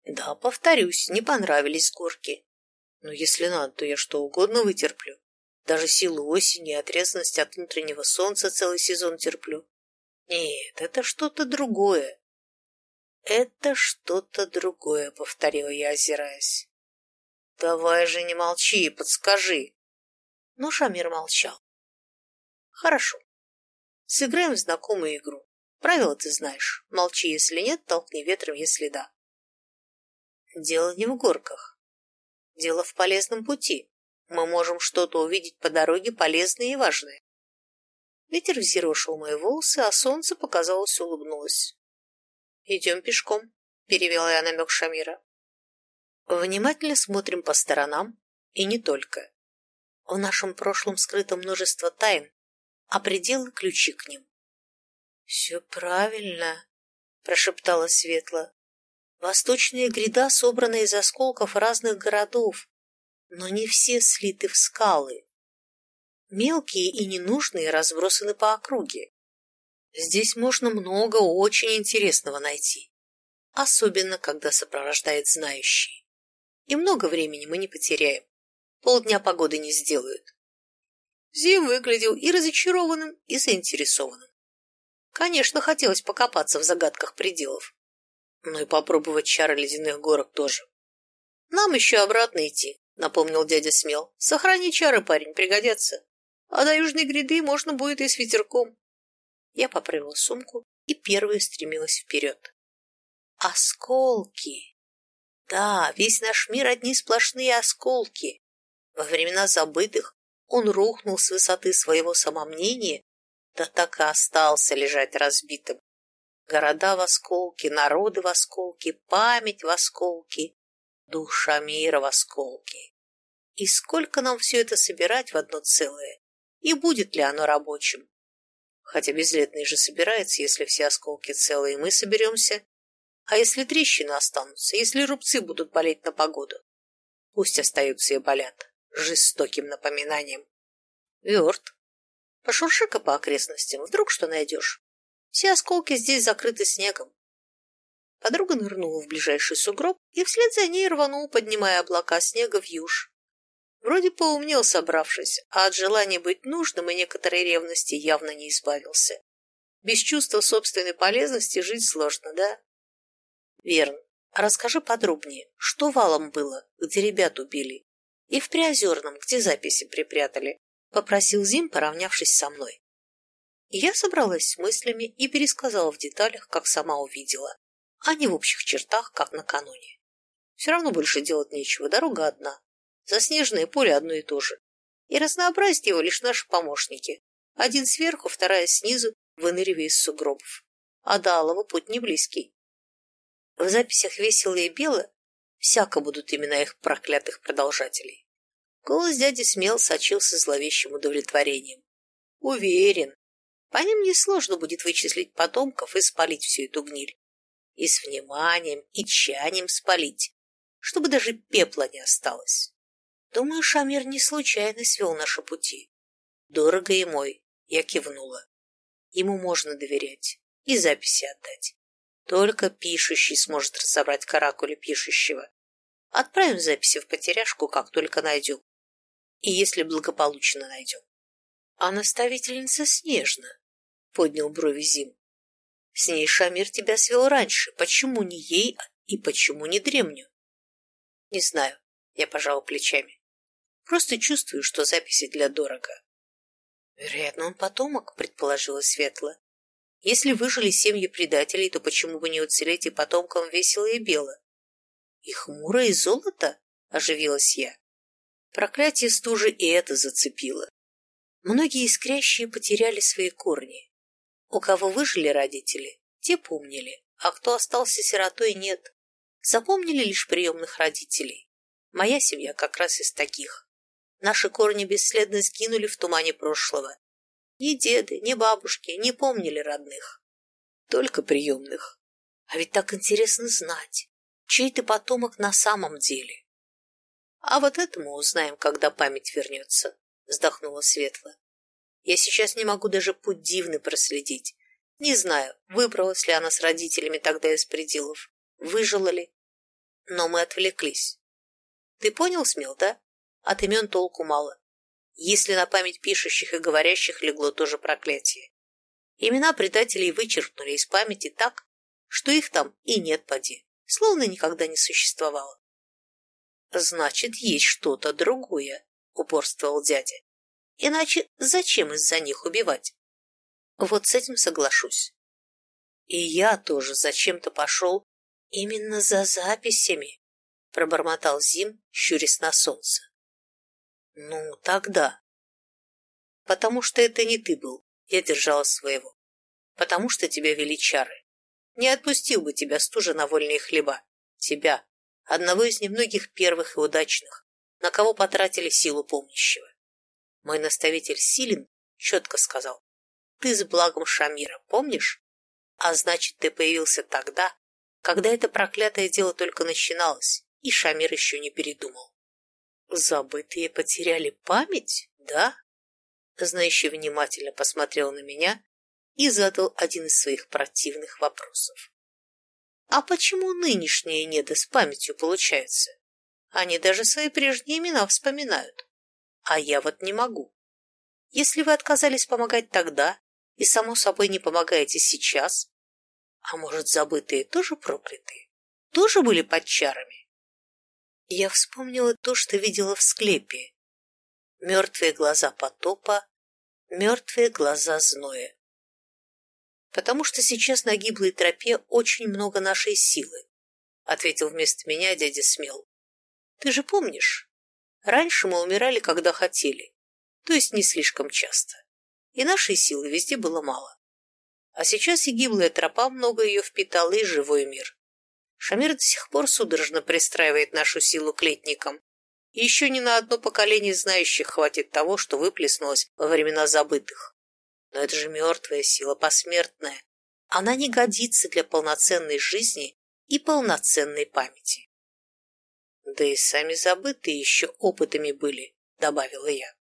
S1: Да, повторюсь, не понравились горки. Но если надо, то я что угодно вытерплю. Даже силу осени и отрезанность от внутреннего солнца целый сезон терплю. Нет, это что-то другое. Это что-то другое, повторила я, озираясь. Давай же не молчи, подскажи. Но Шамир молчал. Хорошо. Сыграем в знакомую игру. Правила ты знаешь. Молчи, если нет, толкни ветром, если да. Дело не в горках. Дело в полезном пути. Мы можем что-то увидеть по дороге полезное и важное. Ветер взъерошил мои волосы, а солнце, показалось, улыбнулось. «Идем пешком», — перевела я намек Шамира. Внимательно смотрим по сторонам, и не только. В нашем прошлом скрыто множество тайн, а пределы — ключи к ним. «Все правильно», — прошептала Светла. «Восточная гряда собрана из осколков разных городов, но не все слиты в скалы. Мелкие и ненужные разбросаны по округе. Здесь можно много очень интересного найти, особенно когда сопровождает знающий. И много времени мы не потеряем. Полдня погоды не сделают. Зим выглядел и разочарованным, и заинтересованным. Конечно, хотелось покопаться в загадках пределов, но и попробовать чары ледяных горок тоже. Нам еще обратно идти, напомнил дядя Смел. Сохрани чары, парень, пригодятся. А до южной гряды можно будет и с ветерком. Я поправила сумку и первая стремилась вперед. Осколки! Да, весь наш мир одни сплошные осколки. Во времена забытых он рухнул с высоты своего самомнения, да так и остался лежать разбитым. Города в осколке, народы в осколке, память в осколке, душа мира в осколке. И сколько нам все это собирать в одно целое? И будет ли оно рабочим? Хотя безлетный же собирается, если все осколки целые, мы соберемся. А если трещины останутся, если рубцы будут болеть на погоду? Пусть остаются и болят, жестоким напоминанием. Верт. Пошурши-ка по окрестностям, вдруг что найдешь. Все осколки здесь закрыты снегом. Подруга нырнула в ближайший сугроб и вслед за ней рванул, поднимая облака снега в юж. Вроде поумнел, собравшись, а от желания быть нужным и некоторой ревности явно не избавился. Без чувства собственной полезности жить сложно, да? Верно. расскажи подробнее, что валом было, где ребят убили, и в Приозерном, где записи припрятали, попросил Зим, поравнявшись со мной. Я собралась с мыслями и пересказала в деталях, как сама увидела, а не в общих чертах, как накануне. Все равно больше делать нечего, дорога одна. Заснеженное поле одно и то же. И разнообразить его лишь наши помощники. Один сверху, вторая снизу, выныривая из сугробов. А до Алова путь не близкий. В записях «Весело и бело» всяко будут имена их проклятых продолжателей. Голос дяди смел сочился зловещим удовлетворением. Уверен, по ним несложно будет вычислить потомков и спалить всю эту гниль. И с вниманием и тщанием спалить, чтобы даже пепла не осталось. Думаю, Шамир не случайно свел наши пути. Дорого и мой, я кивнула. Ему можно доверять и записи отдать. Только пишущий сможет разобрать каракули пишущего. Отправим записи в потеряшку, как только найдем. И если благополучно найдем. А наставительница Снежна, поднял брови Зим. С ней Шамир тебя свел раньше. Почему не ей и почему не дремню? Не знаю, я пожал плечами. Просто чувствую, что записи для дорого. Вероятно, он потомок, предположила Светла. Если выжили семьи предателей, то почему бы не уцелеть и потомкам весело и бело? И хмуро, и золото? Оживилась я. Проклятие стужи и это зацепило. Многие искрящие потеряли свои корни. У кого выжили родители, те помнили, а кто остался сиротой, нет. Запомнили лишь приемных родителей. Моя семья как раз из таких. Наши корни бесследно сгинули в тумане прошлого, ни деды, ни бабушки не помнили родных. Только приемных. А ведь так интересно знать, чей ты потомок на самом деле. А вот это мы узнаем, когда память вернется, вздохнула Светла. Я сейчас не могу даже путь дивный проследить. Не знаю, выбралась ли она с родителями тогда из пределов, выжила ли. Но мы отвлеклись. Ты понял, Смел, да? От имен толку мало если на память пишущих и говорящих легло тоже проклятие. Имена предателей вычеркнули из памяти так, что их там и нет поди, словно никогда не существовало. «Значит, есть что-то другое», — упорствовал дядя. «Иначе зачем из-за них убивать?» Вот с этим соглашусь. И я тоже зачем-то пошел именно за записями, пробормотал Зим, щурясь на солнце. Ну, тогда. Потому что это не ты был. Я держала своего. Потому что тебя вели чары. Не отпустил бы тебя стужа на вольные хлеба. Тебя, одного из немногих первых и удачных, на кого потратили силу помнящего. Мой наставитель Силин четко сказал. Ты с благом Шамира, помнишь? А значит, ты появился тогда, когда это проклятое дело только начиналось, и Шамир еще не передумал. Забытые потеряли память, да? Знающий внимательно посмотрел на меня и задал один из своих противных вопросов. А почему нынешние неды с памятью получаются? Они даже свои прежние имена вспоминают. А я вот не могу. Если вы отказались помогать тогда и, само собой, не помогаете сейчас, а может, забытые тоже проклятые? Тоже были под чарами? Я вспомнила то, что видела в склепе. Мертвые глаза потопа, мертвые глаза зноя. Потому что сейчас на гиблой тропе очень много нашей силы, ответил вместо меня дядя Смел. Ты же помнишь? Раньше мы умирали, когда хотели, то есть не слишком часто. И нашей силы везде было мало. А сейчас и гиблая тропа много ее впитала, и живой мир. Шамир до сих пор судорожно пристраивает нашу силу к летникам. Еще ни на одно поколение знающих хватит того, что выплеснулось во времена забытых. Но это же мертвая сила, посмертная. Она не годится для полноценной жизни и полноценной памяти. Да и сами забытые еще опытами были, добавила я.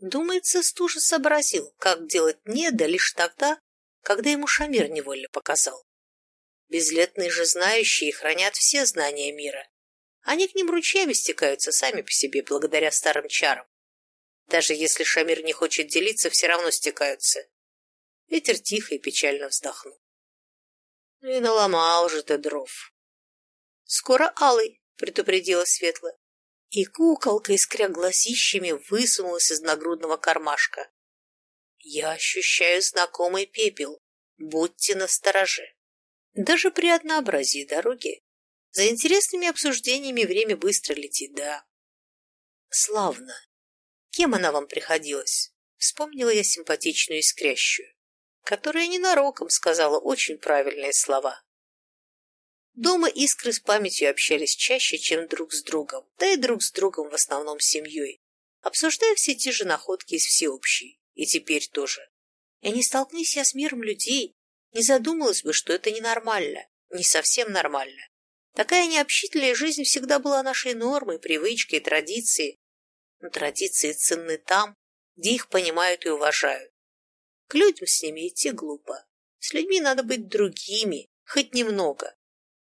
S1: Думается, Стужа сообразил, как делать неда лишь тогда, когда ему Шамир невольно показал. Безлетные же знающие хранят все знания мира. Они к ним ручьями стекаются сами по себе, благодаря старым чарам. Даже если Шамир не хочет делиться, все равно стекаются. Ветер тихо и печально вздохнул. Ну и наломал же ты дров. скоро алый», — предупредила Светла. И куколка, искря глазищами, высунулась из нагрудного кармашка. «Я ощущаю знакомый пепел. Будьте настороже». Даже при однообразии дороги за интересными обсуждениями время быстро летит, да. Славно. Кем она вам приходилась? Вспомнила я симпатичную искрящую, которая ненароком сказала очень правильные слова. Дома искры с памятью общались чаще, чем друг с другом, да и друг с другом в основном с семьей, обсуждая все те же находки из всеобщей, и теперь тоже. И не столкнись я с миром людей, не задумалась бы, что это ненормально, не совсем нормально. Такая необщительная жизнь всегда была нашей нормой, привычкой, традицией. Но традиции ценны там, где их понимают и уважают. К людям с ними идти глупо. С людьми надо быть другими, хоть немного.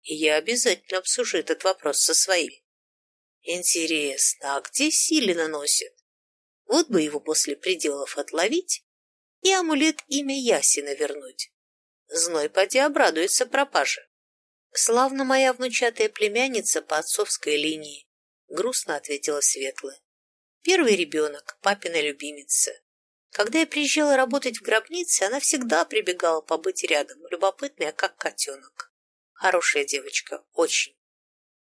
S1: И я обязательно обсужу этот вопрос со своими. Интересно, а где Силина носит? Вот бы его после пределов отловить и амулет имя Ясина вернуть. Зной поди обрадуется пропаже. Славно моя внучатая племянница по отцовской линии, грустно ответила Светлая. Первый ребенок, папина любимица. Когда я приезжала работать в гробнице, она всегда прибегала побыть рядом, любопытная, как котенок. Хорошая девочка, очень.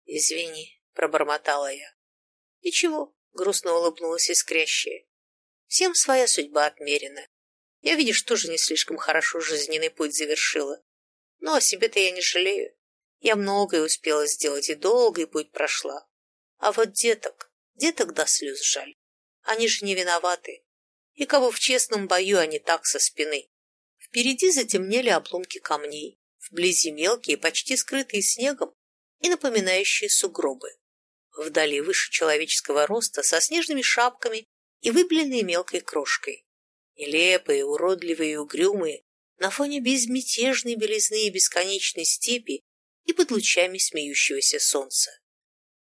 S1: Извини, пробормотала я. Ничего, грустно улыбнулась искрящая. Всем своя судьба отмерена. Я, видишь, тоже не слишком хорошо жизненный путь завершила. Но о себе-то я не жалею. Я многое успела сделать и долгий путь прошла. А вот деток, деток до слез жаль. Они же не виноваты. И кого в честном бою они так со спины. Впереди затемнели обломки камней, вблизи мелкие, почти скрытые снегом и напоминающие сугробы. Вдали выше человеческого роста, со снежными шапками и выбеленные мелкой крошкой. Нелепые, уродливые и угрюмые, на фоне безмятежной белизны и бесконечной степи и под лучами смеющегося солнца.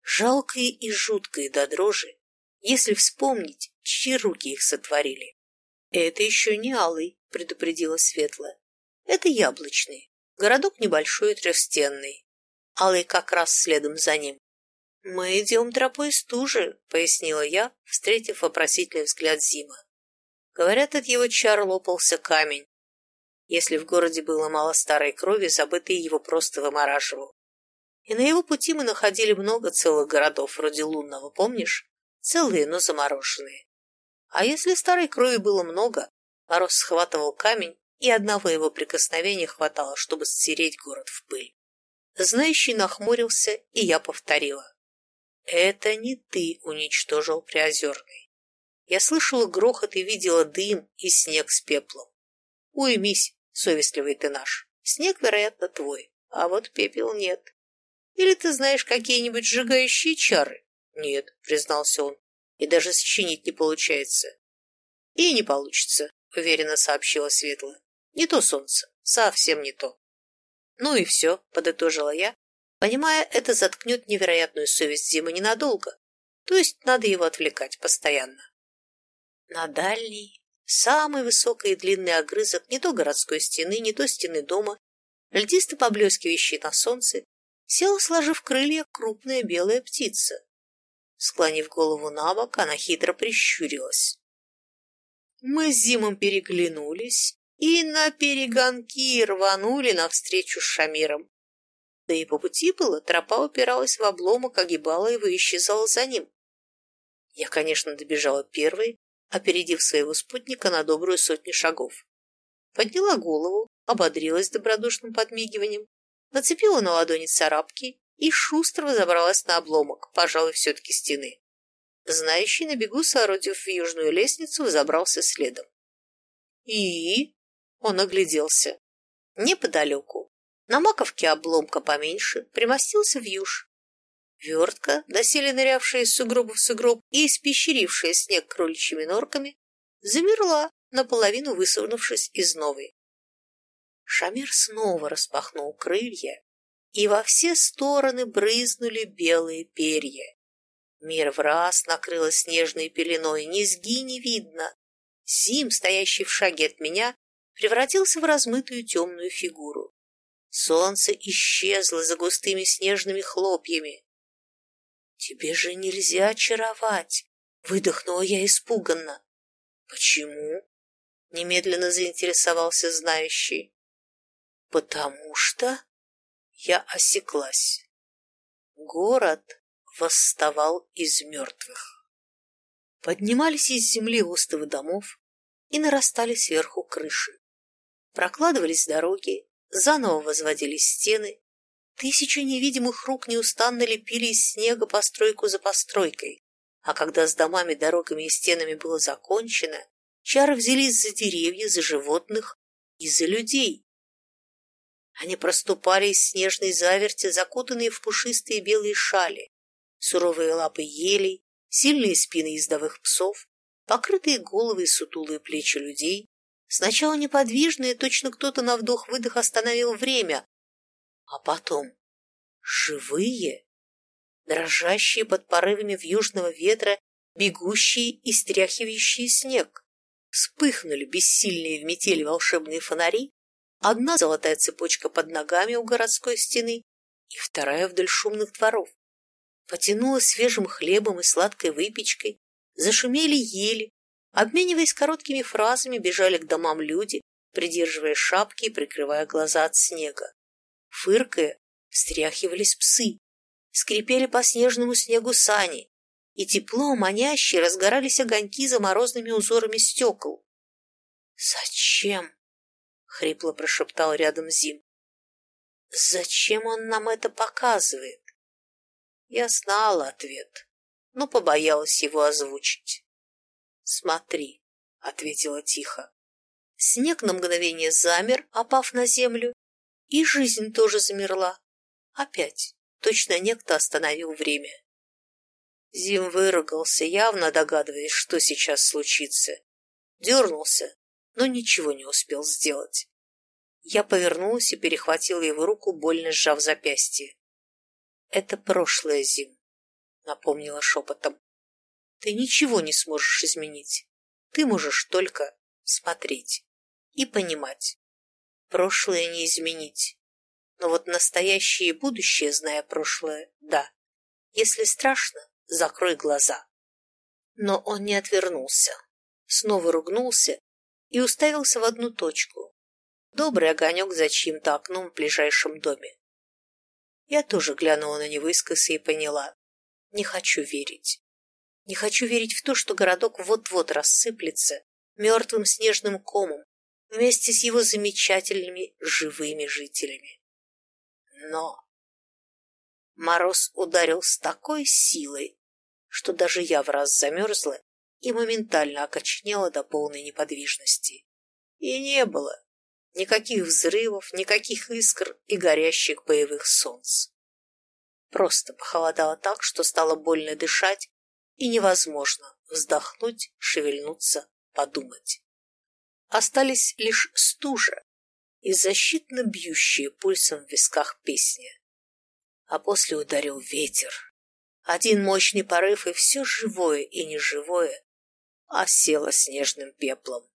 S1: Жалкие и жуткие до дрожи, если вспомнить, чьи руки их сотворили. «Это еще не алый», — предупредила Светлая. «Это яблочный. Городок небольшой и трехстенный. Алый как раз следом за ним. «Мы идем тропой стужи», — пояснила я, встретив вопросительный взгляд Зима. Говорят, от его чар лопался камень. Если в городе было мало старой крови, забытый его просто вымораживал. И на его пути мы находили много целых городов, вроде Лунного, помнишь? Целые, но замороженные. А если старой крови было много, мороз схватывал камень, и одного его прикосновения хватало, чтобы стереть город в пыль. Знающий нахмурился, и я повторила. «Это не ты уничтожил Приозерный. Я слышала грохот и видела дым и снег с пеплом. Уймись, совестливый ты наш. Снег, вероятно, твой, а вот пепел нет. Или ты знаешь какие-нибудь сжигающие чары? Нет, признался он, и даже сочинить не получается. И не получится, уверенно сообщила Светла. Не то солнце, совсем не то. Ну и все, подытожила я, понимая, это заткнет невероятную совесть Зимы ненадолго, то есть надо его отвлекать постоянно. На дальний, самый высокий и длинный огрызок не то городской стены, не то стены дома, льдисто поблескивающий на солнце, села, сложив крылья, крупная белая птица. Склонив голову на бок, она хитро прищурилась. Мы с Зимом переглянулись и на перегонки рванули навстречу с Шамиром. Да и по пути было, тропа упиралась в обломок, огибала его и исчезала за ним. Я, конечно, добежала первой, опередив своего спутника на добрую сотню шагов. Подняла голову, ободрилась добродушным подмигиванием, нацепила на ладони царапки и шустро забралась на обломок, пожалуй, все-таки стены. Знающий на бегу, соорудив южную лестницу, забрался следом. И он огляделся. Неподалеку, на маковке обломка поменьше, примостился вьюж. Вертка, доселе нырявшая из сугроба в сугроб и испещерившая снег кроличьими норками, замерла, наполовину высунувшись из новой. Шамир снова распахнул крылья, и во все стороны брызнули белые перья. Мир в раз накрыло снежной пеленой, низги не видно. Зим, стоящий в шаге от меня, превратился в размытую темную фигуру. Солнце исчезло за густыми снежными хлопьями. «Тебе же нельзя очаровать!» — выдохнула я испуганно. «Почему?» — немедленно заинтересовался знающий. «Потому что...» Я осеклась. Город восставал из мертвых. Поднимались из земли остовы домов и нарастали сверху крыши. Прокладывались дороги, заново возводились стены, тысячи невидимых рук неустанно лепили из снега постройку за постройкой, а когда с домами, дорогами и стенами было закончено, чары взялись за деревья, за животных и за людей. Они проступали из снежной заверти, закутанные в пушистые белые шали, суровые лапы елей, сильные спины ездовых псов, покрытые головы и сутулые плечи людей, сначала неподвижные, точно кто-то на вдох-выдох остановил время, а потом живые, дрожащие под порывами вьюжного ветра, бегущие и стряхивающие снег. Вспыхнули бессильные в метели волшебные фонари, одна золотая цепочка под ногами у городской стены и вторая вдоль шумных дворов. Потянулась свежим хлебом и сладкой выпечкой, зашумели ели, обмениваясь короткими фразами, бежали к домам люди, придерживая шапки и прикрывая глаза от снега. Фыркая, встряхивались псы, скрипели по снежному снегу сани, и тепло, манящие, разгорались огоньки за морозными узорами стекол. «Зачем?» — хрипло прошептал рядом Зим. «Зачем он нам это показывает?» Я знала ответ, но побоялась его озвучить. «Смотри», — ответила тихо. Снег на мгновение замер, опав на землю, и жизнь тоже замерла. Опять, точно некто остановил время. Зим выругался, явно догадываясь, что сейчас случится. Дернулся, но ничего не успел сделать. Я повернулась и перехватила его руку, больно сжав запястье. «Это прошлое, Зим», — напомнила шепотом. «Ты ничего не сможешь изменить. Ты можешь только смотреть и понимать. Прошлое не изменить. Но вот настоящее и будущее, зная прошлое, да. Если страшно, закрой глаза». Но он не отвернулся, снова ругнулся и уставился в одну точку. Добрый огонек за чьим-то окном в ближайшем доме. Я тоже глянула на него искоса и поняла. Не хочу верить. Не хочу верить в то, что городок вот-вот рассыплется мертвым снежным комом вместе с его замечательными живыми жителями. Но мороз ударил с такой силой, что даже я в раз замерзла и моментально окоченела до полной неподвижности. И не было Никаких взрывов, никаких искр и горящих боевых солнц. Просто похолодало так, что стало больно дышать и невозможно вздохнуть, шевельнуться, подумать. Остались лишь стужа и защитно бьющие пульсом в висках песни. А после ударил ветер. Один мощный порыв, и все живое и неживое осело снежным пеплом.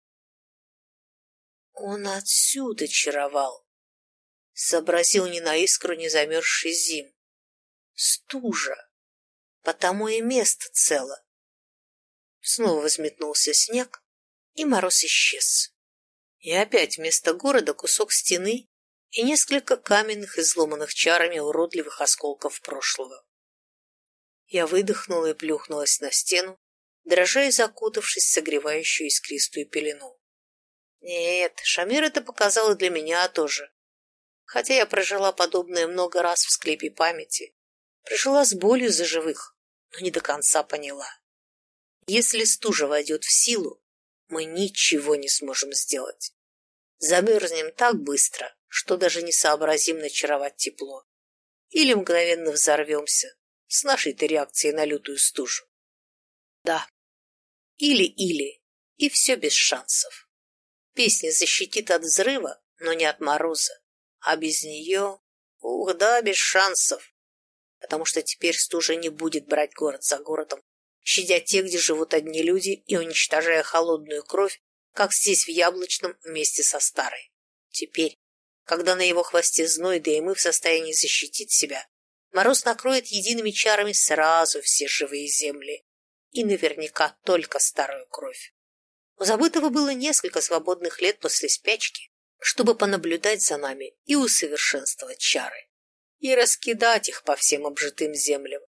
S1: Он отсюда чаровал. Сообразил ни на искру не замерзший зим. Стужа. Потому и место цело. Снова взметнулся снег, и мороз исчез. И опять вместо города кусок стены и несколько каменных, изломанных чарами уродливых осколков прошлого. Я выдохнула и плюхнулась на стену, дрожа и закутавшись в согревающую искристую пелену. Нет, Шамир это показал и для меня тоже. Хотя я прожила подобное много раз в склепе памяти. Прожила с болью за живых, но не до конца поняла. Если стужа войдет в силу, мы ничего не сможем сделать. Замерзнем так быстро, что даже не сообразим начаровать тепло. Или мгновенно взорвемся с нашей-то реакцией на лютую стужу. Да, или-или, и все без шансов. Песня защитит от взрыва, но не от мороза. А без нее... Ух, да, без шансов. Потому что теперь стужа не будет брать город за городом, щадя те, где живут одни люди, и уничтожая холодную кровь, как здесь в Яблочном вместе со Старой. Теперь, Когда на его хвосте зной, да и мы в состоянии защитить себя, мороз накроет едиными чарами сразу все живые земли. И наверняка только старую кровь. У забытого было несколько свободных лет после спячки, чтобы понаблюдать за нами и усовершенствовать чары. И раскидать их по всем обжитым землям.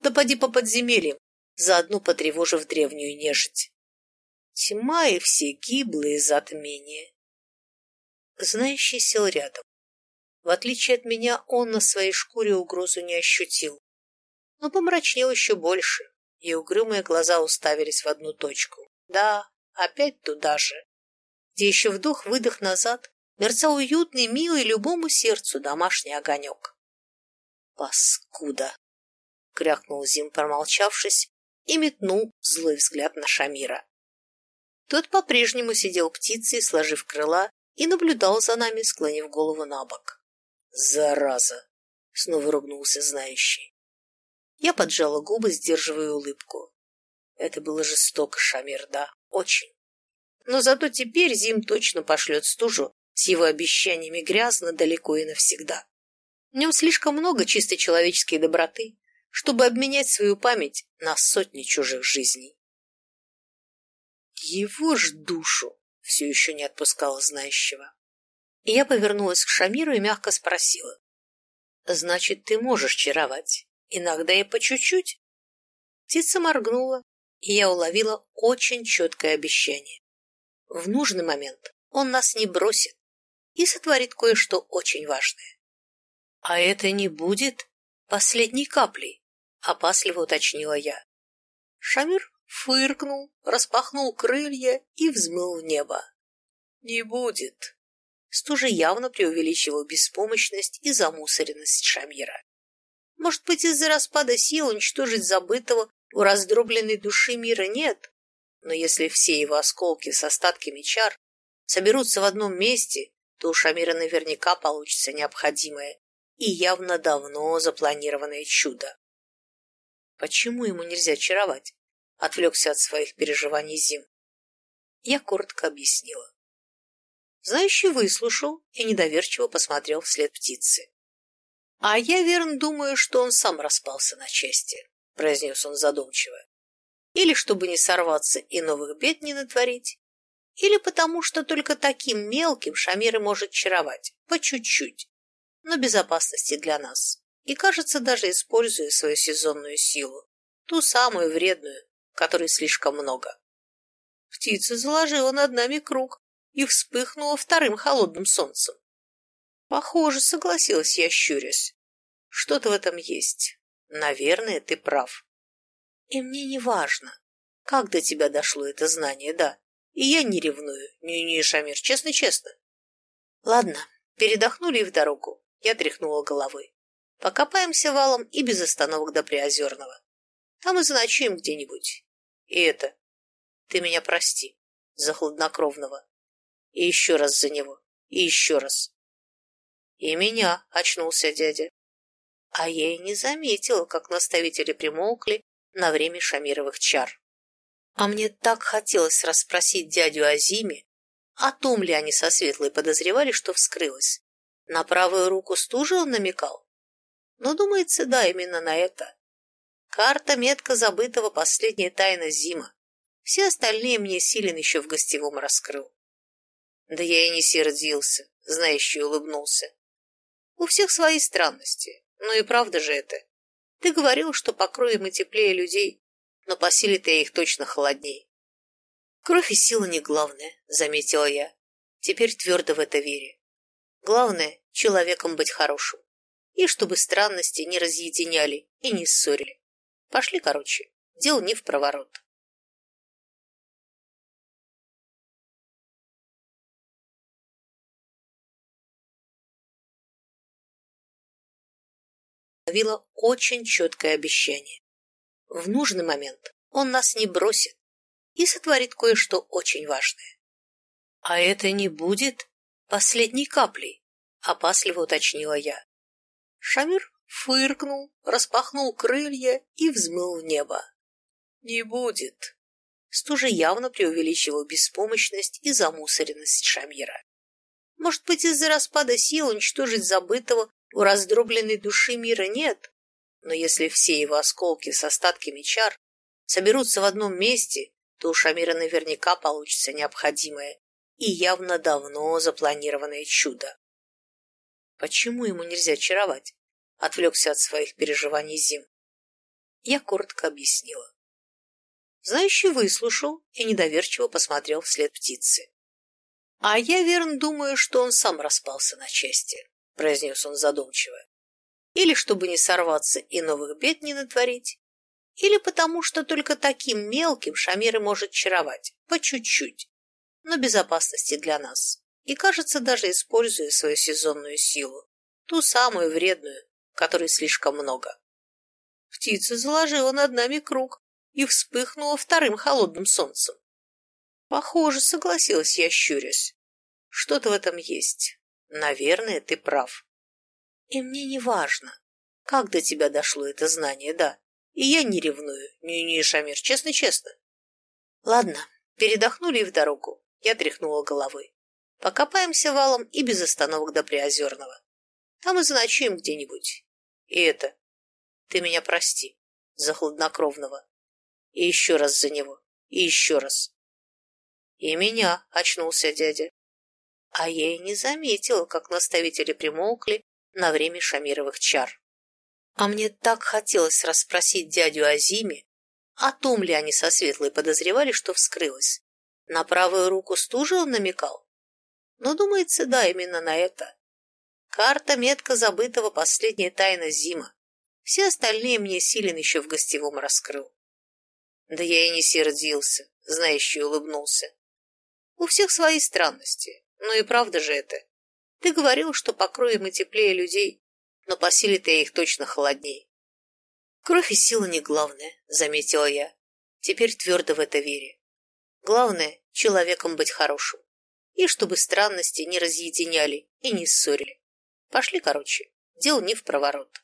S1: Да поди по подземельям, заодно потревожив древнюю нежить. Тьма и все гиблые затмения. Знающий сел рядом. В отличие от меня, он на своей шкуре угрозу не ощутил. Но помрачнел еще больше, и угрюмые глаза уставились в одну точку. Да, опять туда же, где еще вдох-выдох назад мерцал уютный, милый любому сердцу домашний огонек. «Паскуда!» — крякнул Зим, промолчавшись, и метнул злой взгляд на Шамира. Тот по-прежнему сидел птицей, сложив крыла, и наблюдал за нами, склонив голову на бок. «Зараза!» — снова ругнулся знающий. Я поджала губы, сдерживая улыбку. Это было жестоко, Шамир, да, очень. Но зато теперь Зим точно пошлет стужу с его обещаниями грязно далеко и навсегда. В нем слишком много чисто человеческой доброты, чтобы обменять свою память на сотни чужих жизней. Его ж душу все еще не отпускала знающего. И я повернулась к Шамиру и мягко спросила. «Значит, ты можешь чаровать? Иногда и по чуть-чуть?» Птица моргнула, и я уловила очень четкое обещание. В нужный момент он нас не бросит и сотворит кое-что очень важное. «А это не будет последней каплей?» — опасливо уточнила я. Шамир фыркнул, распахнул крылья и взмыл в небо. «Не будет!» Стужа явно преувеличивал беспомощность и замусоренность Шамира. Может быть, из-за распада сил уничтожить забытого у раздробленной души мира нет, но если все его осколки с остатками чар соберутся в одном месте, то у Шамира наверняка получится необходимое и явно давно запланированное чудо. Почему ему нельзя чаровать? Отвлекся от своих переживаний Зим. Я коротко объяснила. Знающий выслушал и недоверчиво посмотрел вслед птицы. А я верно думаю, что он сам распался на части произнес он задумчиво. Или чтобы не сорваться и новых бед не натворить, или потому что только таким мелким Шамир может чаровать, по чуть-чуть, но безопасности для нас. И, кажется, даже используя свою сезонную силу, ту самую вредную, которой слишком много. Птица заложила над нами круг и вспыхнула вторым холодным солнцем. Похоже, согласилась я, щурясь. Что-то в этом есть. Наверное, ты прав. И мне не важно, как до тебя дошло это знание, да. И я не ревную. Не-не, Шамир, честно-честно. Ладно, передохнули и в дорогу. Я тряхнула головой. Покопаемся валом и без остановок до Приозерного. Там и заночуем где-нибудь. И это... Ты меня прости за хладнокровного. И еще раз за него. И еще раз. И меня, очнулся дядя. А я и не заметила, как наставители примолкли на время Шамировых чар. А мне так хотелось расспросить дядю о Зиме, о том ли они со Светлой подозревали, что вскрылось. На правую руку стужи он намекал? Но, думается, да, именно на это. Карта метка забытого последняя тайна Зима. Все остальные мне Силен еще в гостевом раскрыл. Да я и не сердился, знающий улыбнулся. У всех свои странности. Ну и правда же это. Ты говорил, что покроем мы теплее людей, но по силе-то я их точно холодней. Кровь и сила не главное, заметила я. Теперь твердо в это верю. Главное — человеком быть хорошим. И чтобы странности не разъединяли и не ссорили. Пошли, короче, дело не в проворот. ловила очень четкое обещание. В нужный момент он нас не бросит и сотворит кое-что очень важное. А это не будет последней каплей, опасливо уточнила я. Шамир фыркнул, распахнул крылья и взмыл в небо. Не будет. Стужа явно преувеличивал беспомощность и замусоренность Шамира. Может быть, из-за распада сил уничтожить забытого у раздробленной души мира нет. Но если все его осколки с остатками чар соберутся в одном месте, то у Шамира наверняка получится необходимое и явно давно запланированное чудо. Почему ему нельзя чаровать? Отвлекся от своих переживаний Зим. Я коротко объяснила. Знающий выслушал и недоверчиво посмотрел вслед птицы. «А я, верно, думаю, что он сам распался на части», — произнес он задумчиво. «Или чтобы не сорваться и новых бед не натворить, или потому что только таким мелким Шамир может чаровать, по чуть-чуть, но безопасности для нас, и, кажется, даже используя свою сезонную силу, ту самую вредную, которой слишком много». Птица заложила над нами круг, и вспыхнула вторым холодным солнцем. Похоже, согласилась я, щурясь. Что-то в этом есть. Наверное, ты прав. И мне не важно, как до тебя дошло это знание, да. И я не ревную. Не-не, Шамир, честно-честно. Ладно, передохнули и в дорогу. Я тряхнула головой. Покопаемся валом и без остановок до Приозерного. Там и заночуем где-нибудь. И это... Ты меня прости за хладнокровного. И еще раз за него. И еще раз. И меня, очнулся дядя. А я и не заметила, как наставители примолкли на время Шамировых чар. А мне так хотелось расспросить дядю о Зиме, о том ли они со Светлой подозревали, что вскрылось. На правую руку стужи он намекал. Но, думается, да, именно на это. Карта метка забытого последняя тайна Зима. Все остальные мне Силин еще в гостевом раскрыл. Да я и не сердился, знающий улыбнулся. У всех свои странности, ну и правда же это. Ты говорил, что покроем и теплее людей, но по силе-то я их точно холодней. Кровь и сила не главное, заметила я. Теперь твердо в это вере. Главное — человеком быть хорошим. И чтобы странности не разъединяли и не ссорили. Пошли, короче, дело не в проворот.